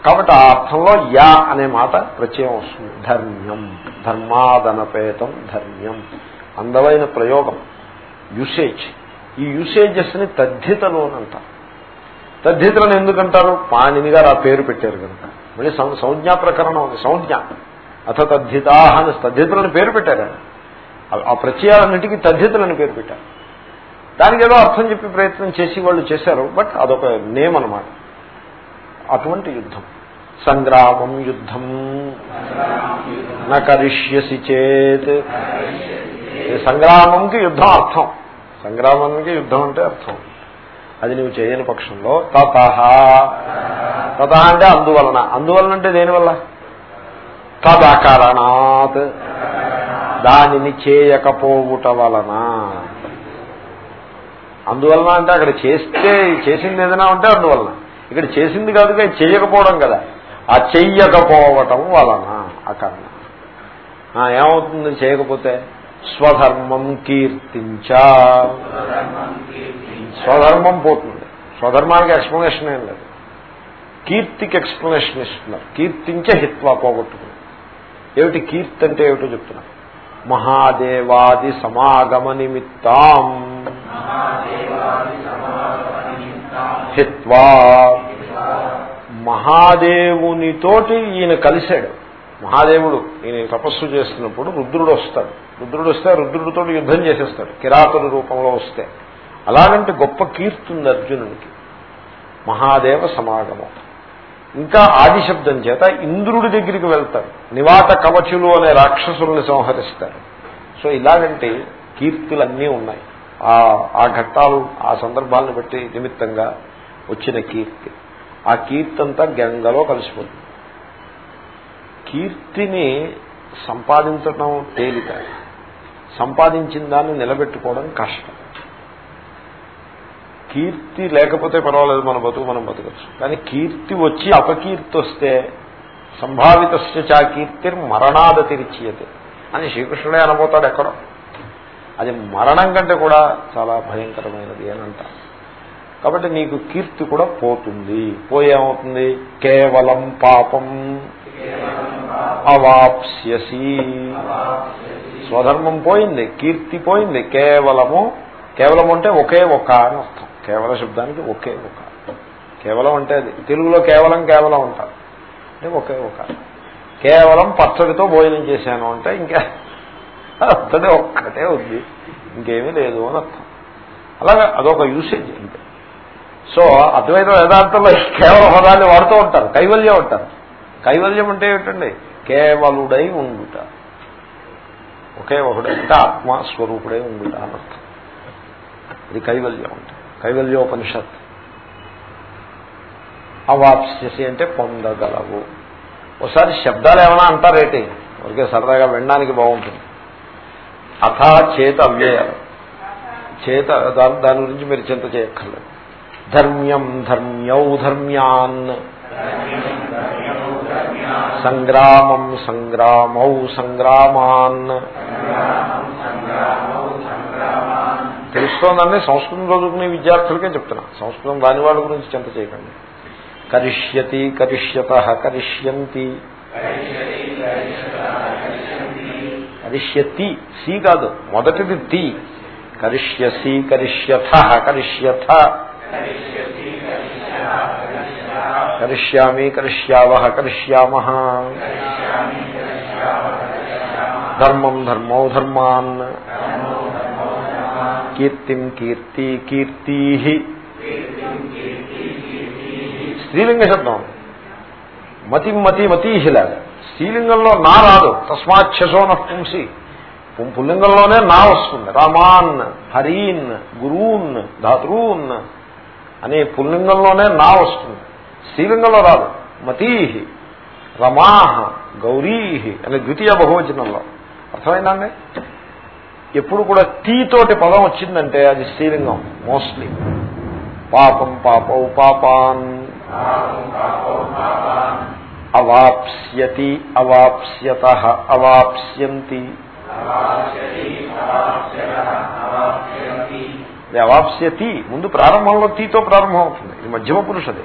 [SPEAKER 1] కాబట్టి ఆ అర్థంలో యా అనే మాట ప్రత్యయం వస్తుంది. ధర్మ్యం. ధర్మాదనపేతం ధర్మ్యం. అందమైన ప్రయోగం. యూసేజ్. ఈ యూసేజెస్ని తద్ధితులను ఎందుకంటారు? పాణిని గారు ఆ పేరు పెట్టారు కనుక. మళ్ళీ సంజ్ఞా ప్రకరణం ఉంది సంజ్ఞ. అథ తద్ధితా అని తద్ధితులను పేరు పెట్టారు ఆ ప్రత్యయాలన్నిటికీ తద్ధితులని పేరు పెట్టారు. దానికి ఏదో అర్థం చెప్పి ప్రయత్నం చేసి వాళ్ళు చేశారు బట్ అదొక నేమ్ అనమాట అటువంటి యుద్ధం. సంగ్రామం యుద్ధం. నరిష్యసి చేత్. సంగ్రామంకి యుద్ధం అర్థం. సంగ్రామానికి యుద్ధం అంటే అర్థం. అది నువ్వు చేయని పక్షంలో తత తత అంటే అందువలన. అందువలన అంటే దేనివల్ల? తదకారణాత్. దానిని చేయకపోవుట వలన. అందువలన అంటే అక్కడ చేస్తే చేసింది ఏదైనా ఉంటే అందువలన. ఇక్కడ చేసింది కాదుగా చేయకపోవడం కదా. ఆ చెయ్యకపోవటం వలన ఆ కారణం ఏమవుతుంది? చేయకపోతే స్వధర్మం కీర్తించ. స్వధర్మం పోతుంది. స్వధర్మానికి ఎక్స్ప్లెనేషన్ ఏం లేదు. కీర్తికి ఎక్స్ప్లెనేషన్ ఇస్తున్నారు. కీర్తించే హిత్వా పోగొట్టుకుని ఏమిటి కీర్తి అంటే ఏమిటో చెప్తున్నారు మహాదేవాది సమాగమ నిమిత్తం. హిత్వా. మహాదేవునితోటి ఈయన కలిశాడు. మహాదేవుడు ఈయన తపస్సు చేస్తున్నప్పుడు రుద్రుడు వస్తాడు. రుద్రుడు వస్తే రుద్రుడితో యుద్ధం చేసేస్తాడు. కిరాతుడి రూపంలో వస్తే. అలాగంటే గొప్ప కీర్తి ఉంది అర్జునుడికి మహాదేవ సమాగమం. ఇంకా ఆదిశబ్దం చేత ఇంద్రుడి దగ్గరికి వెళ్తారు. నివాత కవచులు అనే రాక్షసుల్ని సంహరిస్తారు. సో ఇలాగంటే కీర్తులన్నీ ఉన్నాయి. ఆ ఘట్టాలు ఆ సందర్భాలను బట్టి నిమిత్తంగా వచ్చిన కీర్తి. ఆ కీర్తి అంతా గంగలో కలిసిపోతుంది. కీర్తిని సంపాదించడం తేలిక. సంపాదించిన దాన్ని నిలబెట్టుకోవడం కష్టం. కీర్తి లేకపోతే పర్వాలేదు మన బతుకు మనం బతకచ్చు. కానీ కీర్తి వచ్చి అపకీర్తి వస్తే సంభావిత చా మరణాద మరణాదతిరిచ్యతే అని శ్రీకృష్ణుడే అనబోతాడు ఎక్కడో. అది మరణం కంటే కూడా చాలా భయంకరమైనది అని అంటారు. కాబట్టి నీకు కీర్తి కూడా పోతుంది. పోయేమవుతుంది? కేవలం పాపం అవాప్స్యసి. స్వధర్మం పోయింది కీర్తి పోయింది కేవలము కేవలం అంటే ఒకే ఒక అని అర్థం. కేవల శబ్దానికి ఒకే ఒక. కేవలం అంటే అది. తెలుగులో కేవలం కేవలం అంటారు అంటే ఒకే ఒక. కేవలం పచ్చడితో భోజనం చేశాను అంటే ఇంకా అంతదే ఒక్కటే ఉంది. ఇంకేమీ లేదు అని అర్థం. అలాగే అదొక యూసేజ్ అంతే. సో అద్వైత వేదాంతంలో కేవల పదాన్ని వాడుతూ ఉంటారు. కైవల్యం ఉంటారు కైవల్యం అంటే ఏమిటండి? కేవలుడై ఉండుట. ఒకే ఒకడే. అంటే ఆత్మస్వరూపుడై ఉండుట అని అర్థం. ఇది కైవల్యం అంటే కైవల్యోపనిషత్. అవాప్స్యసి అంటే పొందగలవు. ఒకసారి శబ్దాలు ఏమైనా అంటారేటి? ఒకే సరదాగా వినడానికి బాగుంటుంది. అథా చేత అవ్యయాలు చేత దాని దాని గురించి మీరు చింత చేయక్కర్లేదు. ధర్మ్యం ధర్మ్యౌ ధర్మ్యాన్. సంగ్రామం సంగ్రామౌ సంగ్రామాన్. తెలుస్తోందండి సంస్కృతం చదువుకునే విద్యార్థులకే చెప్తున్నా. సంస్కృతం దాని వాళ్ళ గురించి చింత చేయకండి. కరిష్యతి కరిష్యత కరిష్యంతి. కరిష్యతి సి కాదు మొదటిది తి. కరిష్యసి కరిష్యథ కరిష్యథ. కరిష్యామి కరిష్యావ కరిష్యామ ధర్మం ధర్మౌ ధర్మాన్. కీర్తిం కీర్తి కీర్తి స్త్రీలింగ శబ్దం. మతి మతి మతీహిలాగా స్త్రీలింగంలో నా రాదు. తస్మాచ్ఛసోన పుంసి పుల్లింగంలోనే నా వస్తుంది. రామాన్ హరీన్ గురూన్ ధాతృన్ అనే పుల్లింగంలోనే నా వస్తుంది. స్త్రీలింగంలో రాదు. మతీహి రమాహ గౌరీ అనే ద్వితీయ బహువచనంలో. అర్థమైందండి ఎప్పుడు కూడా టీ తోటి పదం వచ్చిందంటే అది శ్రీలింగం మోస్ట్లీ పాపం పాపౌ పాపాన్. అవాప్స్యతి అవాప్స్యత అవాప్స్యంతి. అవాప్స్యతి ముందు ప్రారంభంలో తీతో ప్రారంభం అవుతుంది. ఇది మధ్యమ పురుషది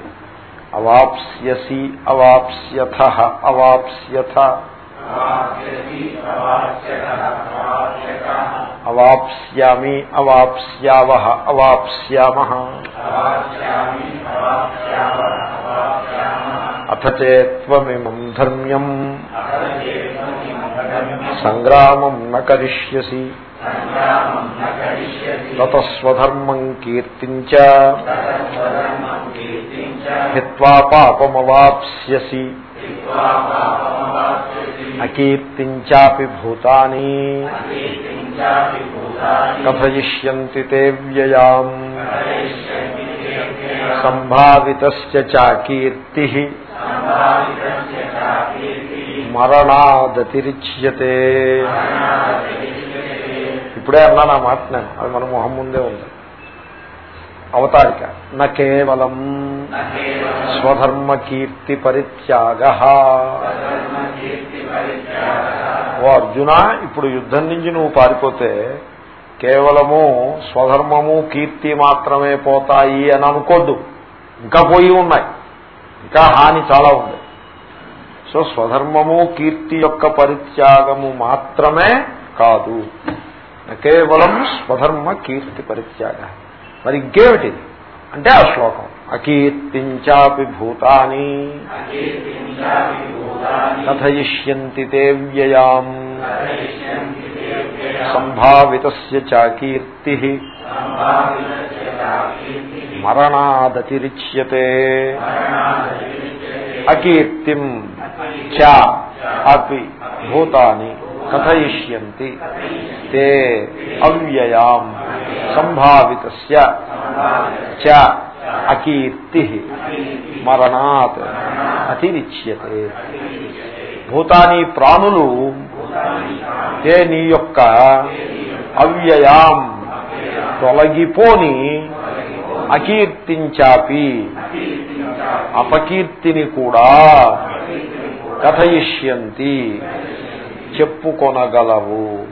[SPEAKER 1] అవాప్స్యసి అవాప్స్యథ అవాప్స్యథ అవాప్స్యామి అవాప్స్యావ అవాప్స్యామ అథ చేత్వమిమం ధర్మ్యం సంగ్రామం న కరిష్యసి తతస్వధర్మం కీర్తించ హిత్వా పాపమవాప్స్యసి అకీర్తించాపి భూతాని కథయిష్యంతి తే వ్యయాం సంభావిత చాకీర్తి మరణాదతిరిచ్యతే. ఇప్పుడే అన్నా నా మాట నేను అది మన మొహం ముందే ఉంది. అవతారిక. న కేవలం స్వధర్మ కీర్తి పరిత్యాగ ఓ అర్జున ఇప్పుడు యుద్ధం నుంచి నువ్వు పారిపోతే కేవలము స్వధర్మము కీర్తి మాత్రమే పోతాయి అని అనుకోద్దు. ఇంకా పోయి ఉన్నాయి. ఇంకా హాని చాలా ఉంది. సో స్వధర్మము కీర్తి యొక్క పరిత్యాగము మాత్రమే కాదు. కేవలం స్వధర్మ కీర్తి పరిత్యాగ మరి ఇంకేమిటి? అంటే ఆ శ్లోకం. అకీర్తించాపి భూతాని. కథయిష్యంతి తే వ్యయాం. సంభావిత చాకీర్తి మరణాదతిరిచ్యతే. అకీర్తిం చ అపి భూతాని. కథయిష్యంతి తే అవ్యయాం. సంభావిత చ అకీర్తి మరణాత్ అతిరిచ్యతే భూతాని ప్రాణులు తే నీ యొక్క అవ్యయాం తొలగిపోని అకీర్తించాపి. అపకీర్తిని కూడా కథయిష్యంతి చెప్పుకొనగలవు.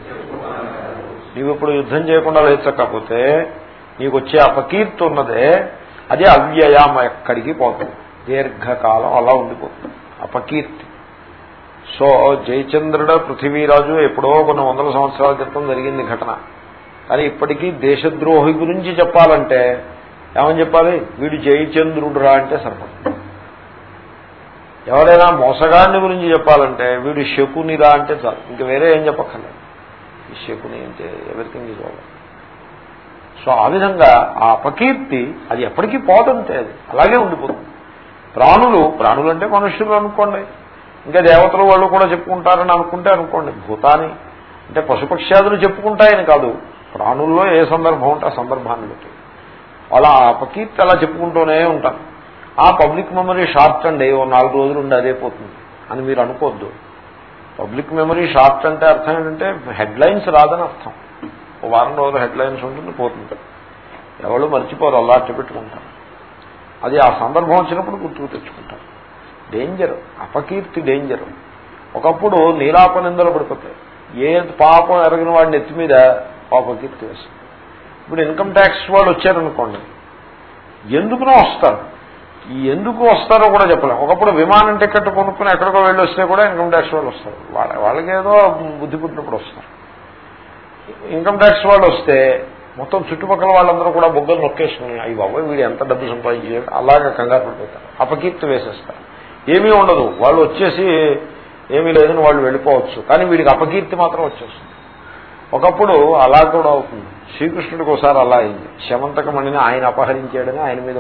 [SPEAKER 1] నీవు ఇప్పుడు యుద్ధం చేయకుండా లేచకపోతే నీకు వచ్చే అపకీర్తి ఉన్నదే అదే అవ్యయామ ఎక్కడికి పోతుంది. దీర్ఘకాలం అలా ఉండిపోతుంది. అపకీర్తి. సో జయచంద్రుడ పృథ్వీరాజు ఎప్పుడో కొన్ని వందల సంవత్సరాల క్రితం జరిగింది ఘటన. కానీ ఇప్పటికీ దేశద్రోహి గురించి చెప్పాలంటే ఏమని చెప్పాలి? వీడు జయచంద్రుడురా అంటే సరిపడుతుంది ఎవరైనా మోసగాన్ని గురించి చెప్పాలంటే వీడు శకునిరా అంటే చాలు. ఇంక వేరే ఏం చెప్పక్కర్లేదు. శకుని అంటే ఎవరిథింగ్ ఈజ్ ఓవర్. సో ఆ విధంగా ఆ అపకీర్తి అది ఎప్పటికీ పోదంతే అది అలాగే ఉండిపోతుంది. ప్రాణులు ప్రాణులు అంటే మనుషులు అనుకోండి. ఇంకా దేవతలు వాళ్ళు కూడా చెప్పుకుంటారని అనుకుంటే అనుకోండి. భూతాని అంటే పశుపక్ష్యాదులు చెప్పుకుంటాయని కాదు. ప్రాణుల్లో ఏ సందర్భం ఉంటే ఆ సందర్భాన్ని బట్టి. అలా అపకీర్తి అలా చెప్పుకుంటూనే ఉంటారు ఆ పబ్లిక్ మెమరీ షార్ట్ అండి ఓ నాలుగు రోజులు ఉండి అదే పోతుంది అని మీరు అనుకోవద్దు. పబ్లిక్ మెమరీ షార్ట్ అంటే అర్థం ఏంటంటే హెడ్లైన్స్ రాదని అర్థం. ఓ వారం రోజులు హెడ్లైన్స్ ఉంటుంది పోతుంది ఎవరు మర్చిపోరు అల్లాట్టి పెట్టుకుంటారు. అది ఆ సందర్భం వచ్చినప్పుడు గుర్తుకు తెచ్చుకుంటారు. డేంజర్ అపకీర్తి డేంజర్ ఒకప్పుడు నీలాప నిందలు పడిపోతాయి. ఏ పాపం ఎరగిన వాడిని ఎత్తి మీద అపకీర్తి వేస్తుంది. ఇప్పుడు ఇన్కమ్ ట్యాక్స్ వాళ్ళు వచ్చారనుకోండి ఎందుకునో వస్తారు. ఎందుకు వస్తారో కూడా చెప్పలేం. ఒకప్పుడు విమానం టికెట్ కొనుక్కుని ఎక్కడికో వెళ్ళి వస్తే కూడా ఇన్కమ్ ట్యాక్స్ వాళ్ళు వస్తారు. వాళ్ళ వాళ్ళకి ఏదో బుద్ధి పుట్టినప్పుడు వస్తారు. ఇన్కమ్ ట్యాక్స్ వాళ్ళు వస్తే మొత్తం చుట్టుపక్కల వాళ్ళందరూ కూడా బొగ్గలు నొక్కేసుకుని అయ్యి బాబోయ్ వీడు ఎంత డబ్బు సంపాదించారు అలాగే కంగారు పడిపోతారు. అపకీర్తి వేసేస్తారు. ఏమీ ఉండదు. వాళ్ళు వచ్చేసి ఏమీ లేదని వాళ్ళు వెళ్ళిపోవచ్చు. కానీ వీడికి అపకీర్తి మాత్రం వచ్చేస్తుంది. ఒకప్పుడు అలా కూడా అవుతుంది. శ్రీకృష్ణుడికి ఒకసారి అలా అయింది. శమంతకమణిని ఆయన అపహరించాడని ఆయన మీద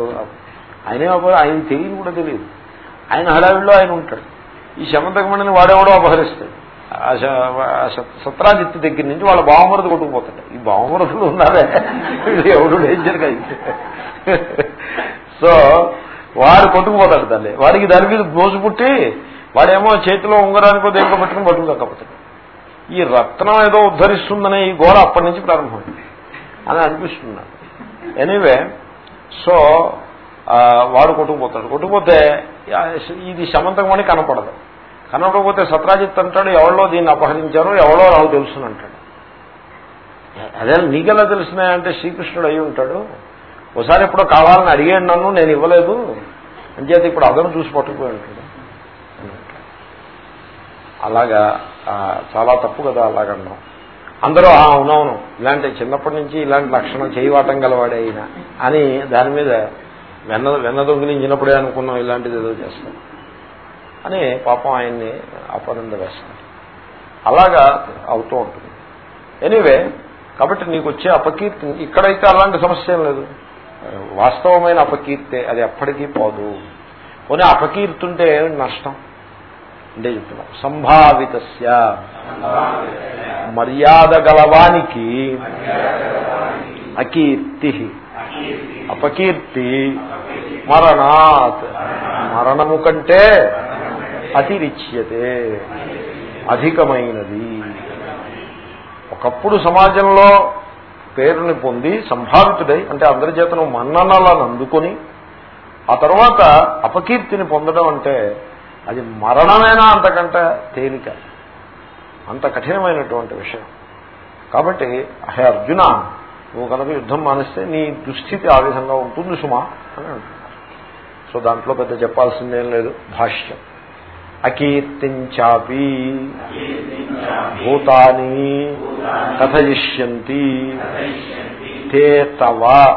[SPEAKER 1] ఆయనే ఆయన తెలియదు కూడా తెలియదు. ఆయన హడావిడిలో ఆయన ఉంటాడు. ఈ శమంతకమణిని వాడేవాడో అపహరిస్తాడు. సత్రాజిత్తు దగ్గర నుంచి వాళ్ళ బావమరుదు కొట్టుకుపోతాడు ఈ బావమరుదులు ఉన్నారే. ఎవడు డేంజర్గా సో వాడు కొట్టుకుపోతాడు తల్లి వాడికి దాని మీద మోసు పుట్టి వాడేమో చేతిలో ఉంగరానికో దేనికో పట్టుకుని పట్టుకుపోతాడు ఈ రత్నం ఏదో ఉద్ధరిస్తుందనే ఈ గోడ అప్పటి నుంచి ప్రారంభమైంది. అని అనిపిస్తున్నాడు ఎనీవే సో వాడు కొట్టుకుపోతాడు. కొట్టుకుపోతే ఇది శమంతకమని కనపడదు. కనపడకపోతే సత్రాజిత్ అంటాడు ఎవరో దీన్ని అపహరించారో ఎవరో రావు తెలుసుని అంటాడు. అదే నీకెలా తెలిసినాయంటే శ్రీకృష్ణుడు అయి ఉంటాడు. ఒకసారి ఎప్పుడో కావాలని అడిగాడు నన్ను నేను ఇవ్వలేదు. అంచేత ఇప్పుడు అదను చూసి పట్టుకుపోయి ఉంటాడు. అలాగా చాలా తప్పు కదా అలాగన్నాం. అందరూ అవునవును ఇలాంటి చిన్నప్పటి నుంచి ఇలాంటి లక్షణం చేయవాటం గలవాడే అయినా అని దాని మీద వెన్న వెన్న దొంగిలించినప్పుడే అనుకున్నాం ఇలాంటిది ఏదో చేస్తాం. అని పాపం ఆయన్ని అపనంద వేస్తాం అలాగా అవుతూ ఉంటుంది. ఎనీవే కాబట్టి నీకు వచ్చే అపకీర్తి ఇక్కడైతే అలాంటి సమస్య లేదు. వాస్తవమైన అపకీర్తే అది ఎప్పటికీ పోదు. పోనీ అపకీర్తుంటే నష్టం? అంటే చెప్తున్నాం. సంభావిత మర్యాద గలవానికి అకీర్తి. అపకీర్తి మరణాత్. మరణము కంటే అతిరిచ్యతే అధికమైనది. ఒకప్పుడు సమాజంలో పేరుని పొంది సంభావితుడై అంటే అందరి చేతను మన్ననలను అందుకొని ఆ తర్వాత అపకీర్తిని పొందడం అంటే అది మరణమేనా అంతకంటే తేలిక. అంత కఠినమైనటువంటి విషయం. కాబట్టి హే అర్జున నువ్వు కనుక యుద్ధం మానేస్తే నీ దుస్థితి ఆ విధంగా ఉంటుంది సుమా అని అంటున్నారు. సో దాంట్లో పెద్ద చెప్పాల్సిందేం లేదు. భాష్యం. అకీర్తించాపి భూతాని కథయిష్యంతి తే తవ.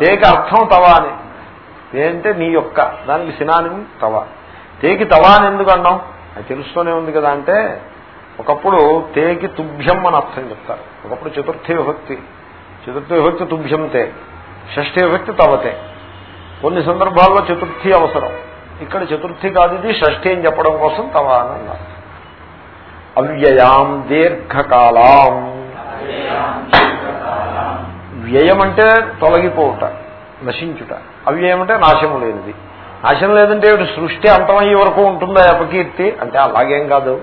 [SPEAKER 1] తేకి అర్థం తవ అని. తే అంటే నీ యొక్క దానికి సినాని తవ. తేకి తవా అని ఎందుకు అన్నాం? అది తెలుస్తూనే ఉంది కదా అంటే ఒకప్పుడు తేకి తుభ్యం అని అర్థం చెప్తారు. ఒకప్పుడు చతుర్థి విభక్తి. చతుర్థి విభక్తి తుభ్యం తే. షష్ఠి విభక్తి తవతే కొన్ని సందర్భాల్లో చతుర్థి అవసరం. ఇక్కడ చతుర్థి కాదు ఇది షష్ఠి అని చెప్పడం కోసం తవ అని అన్నారు. అవ్యయాం దీర్ఘకాలాం. వ్యయం అంటే తొలగిపోవుట నశించుట. అవ్యయం అంటే నాశము లేనిది. నాశనం లేదంటే సృష్టి అంతమయ్యే వరకు ఉంటుందా అపకీర్తి అంటే అలాగేం కాదు.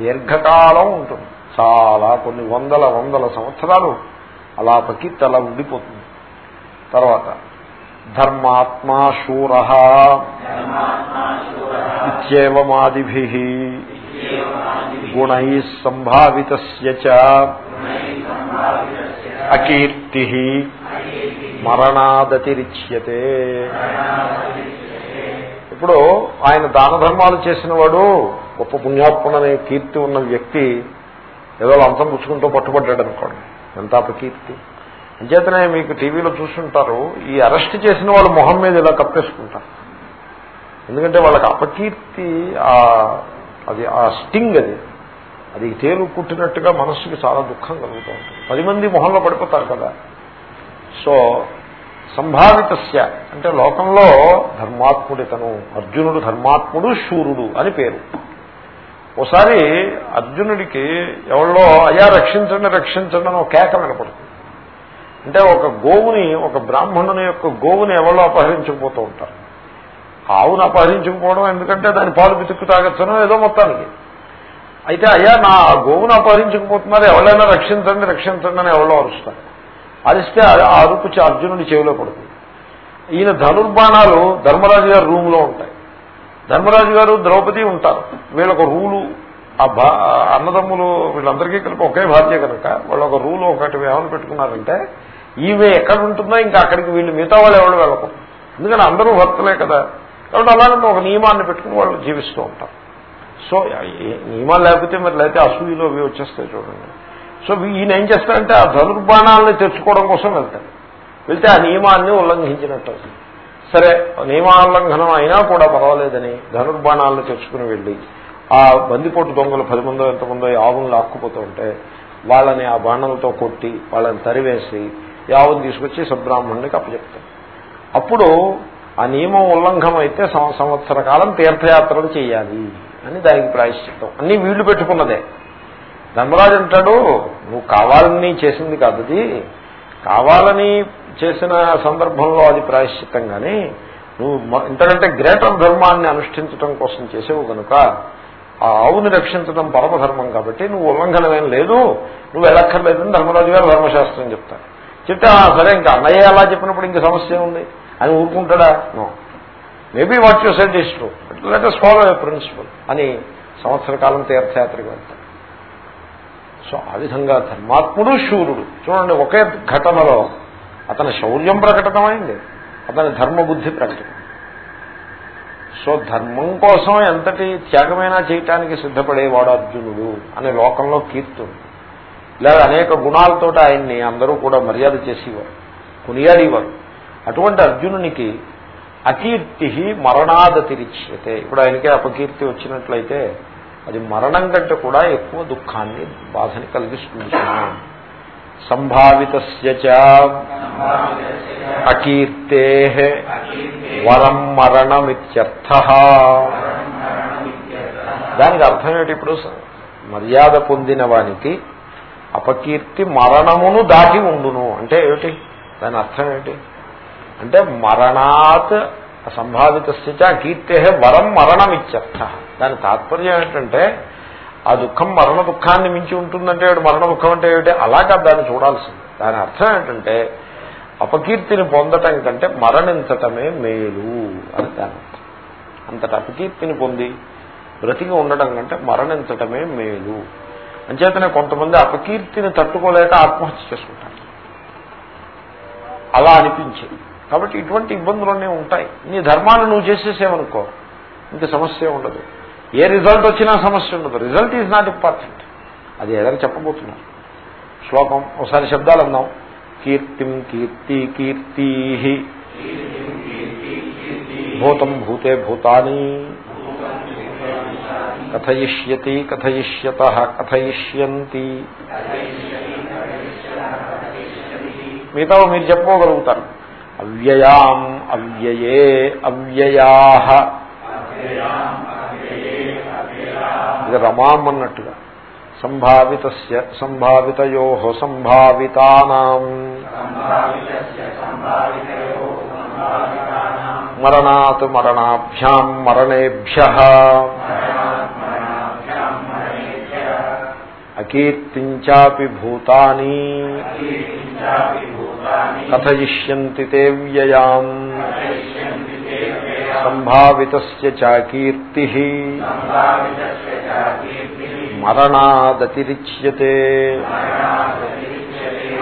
[SPEAKER 1] దీర్ఘకాలం ఉంటుంది. చాలా కొన్ని వందల వందల సంవత్సరాలు అలా అపకీర్తి అలా ఉండిపోతుంది. తర్వాత ధర్మాత్మా శూర ఇత్యేవమాదిభి గుణై సంభావిత అకీర్తి మరణాదతిరిచ్యతే. ఇప్పుడు ఆయన దాన ధర్మాలు చేసినవాడు గొప్ప పుణ్యాత్ముడనే కీర్తి ఉన్న వ్యక్తి ఏదో లంచం పుచ్చుకుంటూ పట్టుబడ్డాడు అనుకోండి. ఎంత అపకీర్తి. అంచేతనే మీకు టీవీలో చూస్తుంటారు ఈ అరెస్ట్ చేసిన వాళ్ళు మొహం మీద ఇలా కప్పేసుకుంటారు. ఎందుకంటే వాళ్ళకి అపకీర్తి అది ఆ స్టింగ్ అది. అది తేలు కుట్టినట్టుగా మనస్సుకి చాలా దుఃఖం కలుగుతూ ఉంటుంది. పది మంది మొహంలో పడిపోతారు కదా. సో సంభావితస్య అంటే లోకంలో ధర్మాత్ముడితను అర్జునుడు ధర్మాత్ముడు శూరుడు అని పేరు. ఒకసారి అర్జునుడికి ఎవరో అయా రక్షించండి రక్షించండి అని ఒక కేక వినపడుతుంది. అంటే ఒక గోవుని ఒక బ్రాహ్మణుని యొక్క గోవుని ఎవరో అపహరించకపోతూ ఉంటారు. ఆవును అపహరించకపోవడం ఎందుకంటే దాని పాలు బితుక్కు తాగొచ్చనో ఏదో మొత్తానికి. అయితే అయ్యా నా గోవును అపహరించకపోతున్నారు ఎవరైనా రక్షించండి రక్షించండి అని ఎవరో అరుస్తారు. అరిస్తే ఆ అరుపు అర్జునుడి చెవిలో పడుతుంది. ఈయన ధనుర్బాణాలు ధర్మరాజు గారి రూమ్లో ఉంటాయి. ధర్మరాజు గారు ద్రౌపది ఉంటారు. వీళ్ళొక రూలు. ఆ భా అన్నదమ్ములు వీళ్ళందరికీ కలిపి ఒకే భార్య కనుక వాళ్ళు ఒక రూలు ఒకటి ఏమని పెట్టుకున్నారంటే ఈమె ఎక్కడ ఉంటుందో ఇంకా అక్కడికి వీళ్ళు మిగతా వాళ్ళు ఎవరు వెళ్ళకూడదు. ఎందుకంటే అందరూ భక్తులే కదా. కాబట్టి అలాగే ఒక నియమాన్ని పెట్టుకుని వాళ్ళు జీవిస్తూ ఉంటారు. సో నియమాలు లేకపోతే మరి లేకపోతే అసూయలో అవి వచ్చేస్తాయి చూడండి. సో ఈయన ఏం చేస్తారంటే ఆ ధనుర్బాణాలని తెచ్చుకోవడం కోసం వెళ్తాడు వెళ్తే ఆ నియమాన్ని ఉల్లంఘించినట్టు సరే నియమాల్లంఘనం అయినా కూడా పర్వాలేదని ధనుర్బాణాలను తెచ్చుకుని వెళ్ళి ఆ బందిపోటు దొంగలు పది మందో ఎంతమందో ఆవును లాక్కుపోతూ ఉంటే వాళ్ళని ఆ బాణలతో కొట్టి వాళ్ళని తరివేసి ఆవును తీసుకొచ్చి సబ్రాహ్మణునికి అప్పచెప్తారు. అప్పుడు ఆ నియమం ఉల్లంఘనం అయితే సంవత్సర కాలం తీర్థయాత్రలు చేయాలి అని దానికి ప్రాయశ్చిత్తం. అన్ని వీళ్ళు పెట్టుకున్నదే. ధర్మరాజు అంటాడు నువ్వు కావాలని చేసింది కాదు అది. కావాలని చేసిన సందర్భంలో అది ప్రాయశ్చిత్తం కానీ నువ్వు ఇంతకంటే గ్రేటర్ ధర్మాన్ని అనుష్ఠించడం కోసం చేసేవు కనుక ఆ ఆవుని రక్షించడం పరమధర్మం కాబట్టి నువ్వు ఉల్లంఘనమేం లేదు నువ్వు వెళ్ళక్కర్లేదని ధర్మరాజు గారు ధర్మశాస్త్రం చెప్తాను చెప్తే సరే ఇంకా అన్నయ్య అలా చెప్పినప్పుడు ఇంకా సమస్య ఉంది అని ఊరుకుంటాడా? No. Maybe what you said is true let us follow a principle అని సంవత్సర కాలం తీర్థయాత్రకు వెళ్తాడు సో ఆ విధంగా ధర్మాత్ముడు శూరుడు. చూడండి ఒకే ఘటనలో అతని శౌర్యం ప్రకటనమైంది అతని ధర్మబుద్ధి ప్రకటన సో ధర్మం కోసం ఎంతటి త్యాగమైనా చేయటానికి సిద్ధపడేవాడు అర్జునుడు అనే లోకంలో కీర్తి ఇలా అనేక గుణాలతో ఆయన్ని అందరూ కూడా మర్యాద చేసేవారు కొనియాడేవారు. అటువంటి అర్జునునికి అకీర్తి మరణాదతిరిచ్యతే ఇప్పుడు ఆయనకే అపకీర్తి వచ్చినట్లయితే అది మరణం కంటే కూడా ఎక్కువ దుఃఖాన్ని బాధని కలిగిస్తుంది. సంభావిత అకీర్తే వరం మరణమిత్యర్థ. దానికి అర్థం ఏమిటి ఇప్పుడు? మర్యాద పొందిన వానికి అపకీర్తి మరణమును దాటి ఉండును. అంటే ఏమిటి? దాని అర్థం ఏమిటి? అంటే మరణాత్ సంభావిత స్థితి కీర్తే వరం మరణం దాని తాత్పర్యం ఏంటంటే ఆ దుఃఖం మరణ దుఃఖాన్ని మించి ఉంటుందంటే మరణ దుఃఖం అంటే ఏమిటి? అలాగా దాన్ని చూడాల్సింది. దాని అర్థం ఏంటంటే అపకీర్తిని పొందటం కంటే మరణించటమే మేలు అని దాని అంతటి అపకీర్తిని పొంది బ్రతికి ఉండటం కంటే మరణించటమే మేలు. అంచేతనే కొంతమంది అపకీర్తిని తట్టుకోలేక ఆత్మహత్య చేసుకుంటారు. అలా అనిపించింది. కాబట్టి ఇటువంటి ఇబ్బందులన్నీ ఉంటాయి. నీ ధర్మాలు నువ్వు చేసేసేవనుకో ఇంక సమస్య ఉండదు. ఏ రిజల్ట్ వచ్చినా సమస్య ఉండదు. Result is not important. అది ఏదైనా చెప్పబోతున్నారు శ్లోకం ఒకసారి శబ్దాలు అందాం. కీర్తిం కీర్తి కీర్తి భూతం భూతే భూతాని. కథయిష్యతి కథయిష్యత కథయిష్యంతి. మిగతా మీరు చెప్పుకోగలుగుతారు అవ్యయాం అవ్యయే అవ్యయా ఇది రమాం అన్నట్టుగా సంభావిత సంభావితయో సంభావితానాం మరణాత్ మరణాభ్యాం మరణేభ్య అకీర్తించాపి భూతాని కథయిష్యంతి తే వ్యయాం. సంభావిత చాకీర్తి మరణాదతిరిచ్యతే.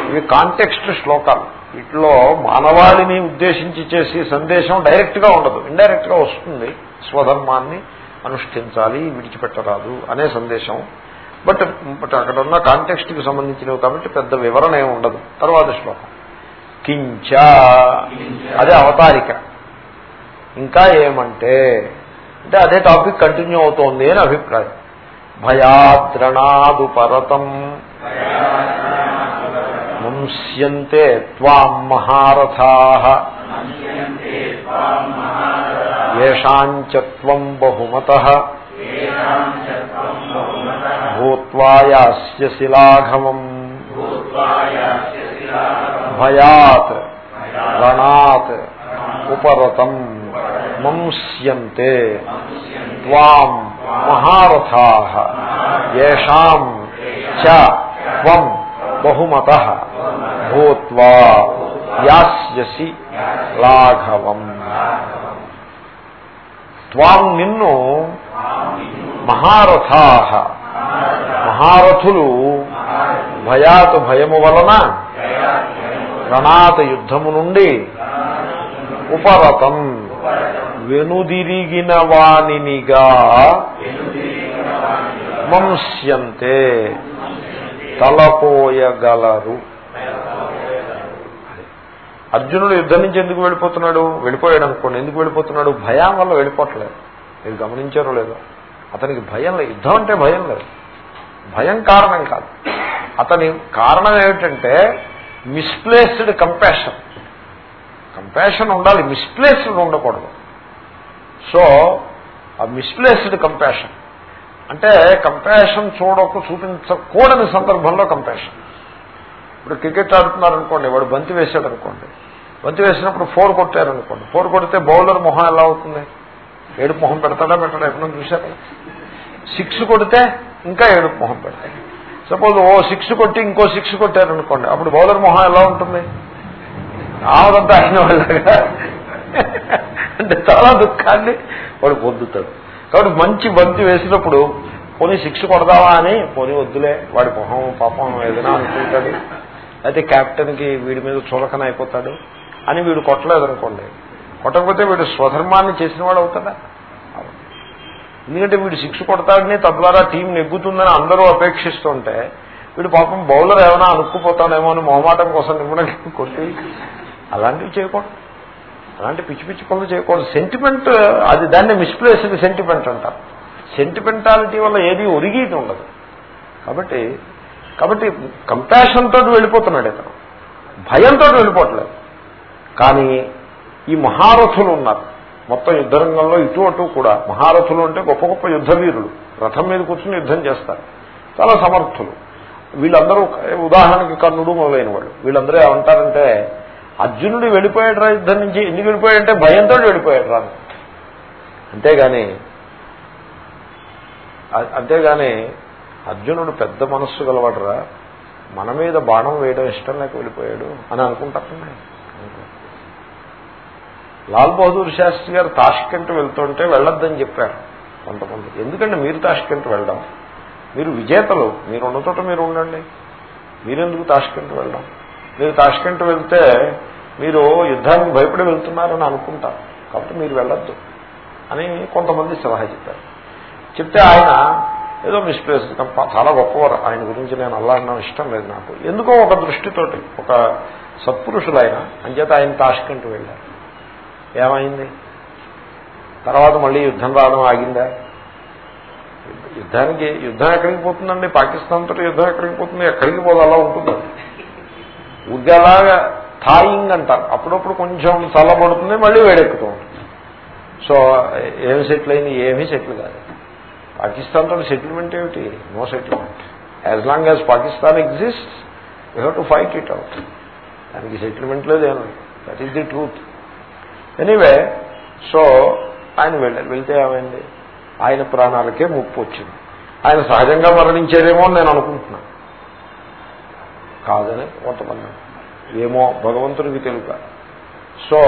[SPEAKER 1] ఇవి కాంటెక్స్ట్ శ్లోకాలు. వీటిలో మానవాళిని ఉద్దేశించి చేసే సందేశం డైరెక్ట్గా ఉండదు. ఇండైరెక్ట్గా వస్తుంది. స్వధర్మాన్ని అనుష్ఠించాలి విడిచిపెట్టరాదు అనే సందేశం. బట్ బట్ అక్కడ ఉన్న కాంటెక్స్ట్కి సంబంధించినవి కాబట్టి పెద్ద వివరణ ఏమి ఉండదు. తర్వాత శ్లోకం. కించ. అదే అవతారిక. ఇంకా ఏమంటే అంటే అదే టాపిక్ కంటిన్యూ అవుతోంది అని అభిప్రాయం. భయాద్రణాదు పరతం. ముంస్యంతే త్వాం మహారథా. ఏషాంచత్వం బహుమత. భూత్వాయాస్య శిలాఘవం భయాత్ రణాత్ ఉపరతం మంస్యంతే త్వాం మహారథా ఏషాం చ త్వం బహుమత భూత్వా యాస్యసి లాఘవం త్వాం నిన్ను మహారథా మహారథులు భయాత్ భయము వలన ప్రణాత యుద్ధము నుండి ఉపరతం. వెనుదిరిగిన వాణినిగా మంస్యంతే తలపోయగలరు. అర్జునుడు యుద్ధం నుంచి ఎందుకు వెళ్ళిపోతున్నాడు? వెళ్ళిపోయాడు అనుకోండి ఎందుకు వెళ్ళిపోతున్నాడు? భయం వల్ల వెళ్ళిపోవట్లేదు. మీరు గమనించారో లేదో. అతనికి భయం లేదు. యుద్ధం అంటే భయం లేదు. భయం కారణం కాదు. అతని కారణం ఏమిటంటే మిస్ప్లేస్డ్ కంపాషన్ కంపాషన్ ఉండాలి మిస్ప్లేస్డ్ ఉండకూడదు. సో ఆ మిస్ప్లేస్డ్ కంపాషన్ అంటే కంపాషన్ చూడకు చూపించకూడని సందర్భంలో కంపాషన్ ఇప్పుడు క్రికెట్ ఆడుతున్నారనుకోండి వాడు బంతి వేశాడు అనుకోండి బంతి వేసినప్పుడు ఫోర్ కొట్టారనుకోండి. ఫోర్ కొడితే బౌలర్ మొహం ఎలా అవుతుంది? ఏడు మొహం పెడతాడా పెట్టడా? ఎప్పుడో చూశారు? సిక్స్ కొడితే ఇంకా ఏడుపు మొహం పెడతాయి సపోజ్ ఓ సిక్స్ కొట్టి ఇంకో సిక్స్ కొట్టారనుకోండి అప్పుడు బౌలర్ మొహం ఎలా ఉంటుంది? ఆవదంతా అయిన వాళ్ళగా. అంటే చాలా దుఃఖాన్ని వాడు పొందుతాడు. కాబట్టి మంచి బంతి వేసినప్పుడు పోనీ సిక్స్ కొడదావా అని పోనీ వద్దులే వాడి మొహం పాపం ఏదైనా అనుకుంటాడు. అయితే కి వీడి మీద చులకన అయిపోతాడు. అని వీడు కొట్టలేదనుకోండి. కొట్టకపోతే వీడు స్వధర్మాన్ని చేసిన వాడు అవుతాడా? ఎందుకంటే వీడు సిక్స్ కొడతాడని తద్వారా టీం నెగ్గుతుందని అందరూ అపేక్షిస్తుంటే వీడు పాపం బౌలర్ ఏమైనా అనుక్కుపోతాడేమో అని మొహమాటం కోసం నిమ్మడం కొట్టి అలాంటివి చేయకూడదు. అలాంటి పిచ్చి పిచ్చి పనులు చేయకూడదు. సెంటిమెంట్ అది దాన్ని మిస్ప్లేస్డ్ సెంటిమెంట్ అంటారు. సెంటిమెంటాలిటీ వల్ల ఏది ఒరిగేది ఉండదు. కాబట్టి కాబట్టి కంపాషన్ తోటి వెళ్ళిపోతున్నాడు ఇతను. భయంతో వెళ్ళిపోవట్లేదు. కానీ ఈ మహారథులు ఉన్నారు. మొత్తం యుద్ధరంగంలో ఇటు అటు కూడా మహారథులు అంటే గొప్ప గొప్ప యుద్ధవీరులు. రథం మీద కూర్చుని యుద్ధం చేస్తారు. చాలా సమర్థులు. వీళ్ళందరూ ఉదాహరణకి కర్ణుడు మొదలైన వాళ్ళు. వీళ్ళందరూ ఏమంటారంటే అర్జునుడు వెళ్ళిపోయాడు రా యుద్ధం నుంచి. ఎందుకు వెళ్ళిపోయాడంటే భయంతో వెళ్ళిపోయాడు రా అంతేగాని అంతేగాని అర్జునుడు పెద్ద మనస్సు గలవాడరా. మన మీద బాణం వేయడం ఇష్టం లేక వెళ్ళిపోయాడు అని అనుకుంటారు. లాల్ బహదూర్ శాస్త్రి గారు తాష్కెంట్ వెళ్తుంటే వెళ్ళొద్దని చెప్పారు కొంతమంది. ఎందుకంటే మీరు తాష్కెంట్ వెళ్ళడం మీరు విజేతలు మీరు ఉన్న చోట మీరు ఉండండి. మీరెందుకు తాష్కెంట్ వెళ్ళడం? మీరు తాష్కెంట్ వెళ్తే మీరు యుద్ధానికి భయపడి వెళ్తున్నారని అనుకుంటారు. కాబట్టి మీరు వెళ్ళొద్దు అని కొంతమంది సలహా చెప్పారు. చెప్తే ఆయన ఏదో మిస్ప్లేస్ చాలా గొప్పవారు. ఆయన గురించి నేను అల్లా అన్న ఇష్టం లేదు నాకు. ఎందుకో ఒక దృష్టితోటి ఒక సత్పురుషులైన అంచేత ఆయన తాష్కెంట్ వెళ్ళారు. ఏమైంది? తర్వాత మళ్ళీ యుద్ధం రావడం ఆగిందా? యుద్ధానికి యుద్ధం ఎక్కడికి పోతుందండి? పాకిస్తాన్ తోటి యుద్ధం ఎక్కడికి పోతుంది? ఎక్కడికి పోదు? అలా ఉంటుంది. ఉద్యలాగా థాయింగ్ అంటారు. అప్పుడప్పుడు కొంచెం చల్లబడుతుంది మళ్ళీ వేడెక్కుతూ ఉంటుంది. సో ఏమి సెటిల్ అయింది? ఏమీ సెటిల్ కాదు పాకిస్తాన్ తోటి సెటిల్మెంట్ ఏమిటి? No settlement. As long as Pakistan exist you have to fight it out దానికి సెటిల్మెంట్ లేదు ఏమి. That is the truth. Anyway so ఆయన వెళ్ళారు వెళ్తే ఏమైంది? ఆయన ప్రాణాలకే ముప్పు వచ్చింది. ఆయన సహజంగా మరణించేదేమో అని నేను అనుకుంటున్నాను కాదని కొంతమంది ఏమో భగవంతుడికి తెలుక. సో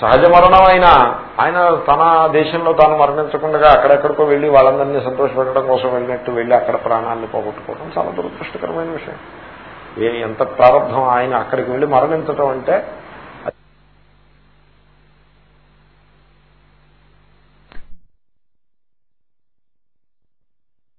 [SPEAKER 1] సహజ మరణం అయినా ఆయన తన దేశంలో తాను మరణించకుండా అక్కడెక్కడికో వెళ్ళి వాళ్ళందరినీ సంతోషపెట్టడం కోసం వెళ్ళినట్టు వెళ్ళి అక్కడ ప్రాణాన్ని పోగొట్టుకోవడం చాలా దురదృష్టకరమైన విషయం. ఏ ఎంత ప్రారంభం ఆయన అక్కడికి వెళ్ళి మరణించడం అంటే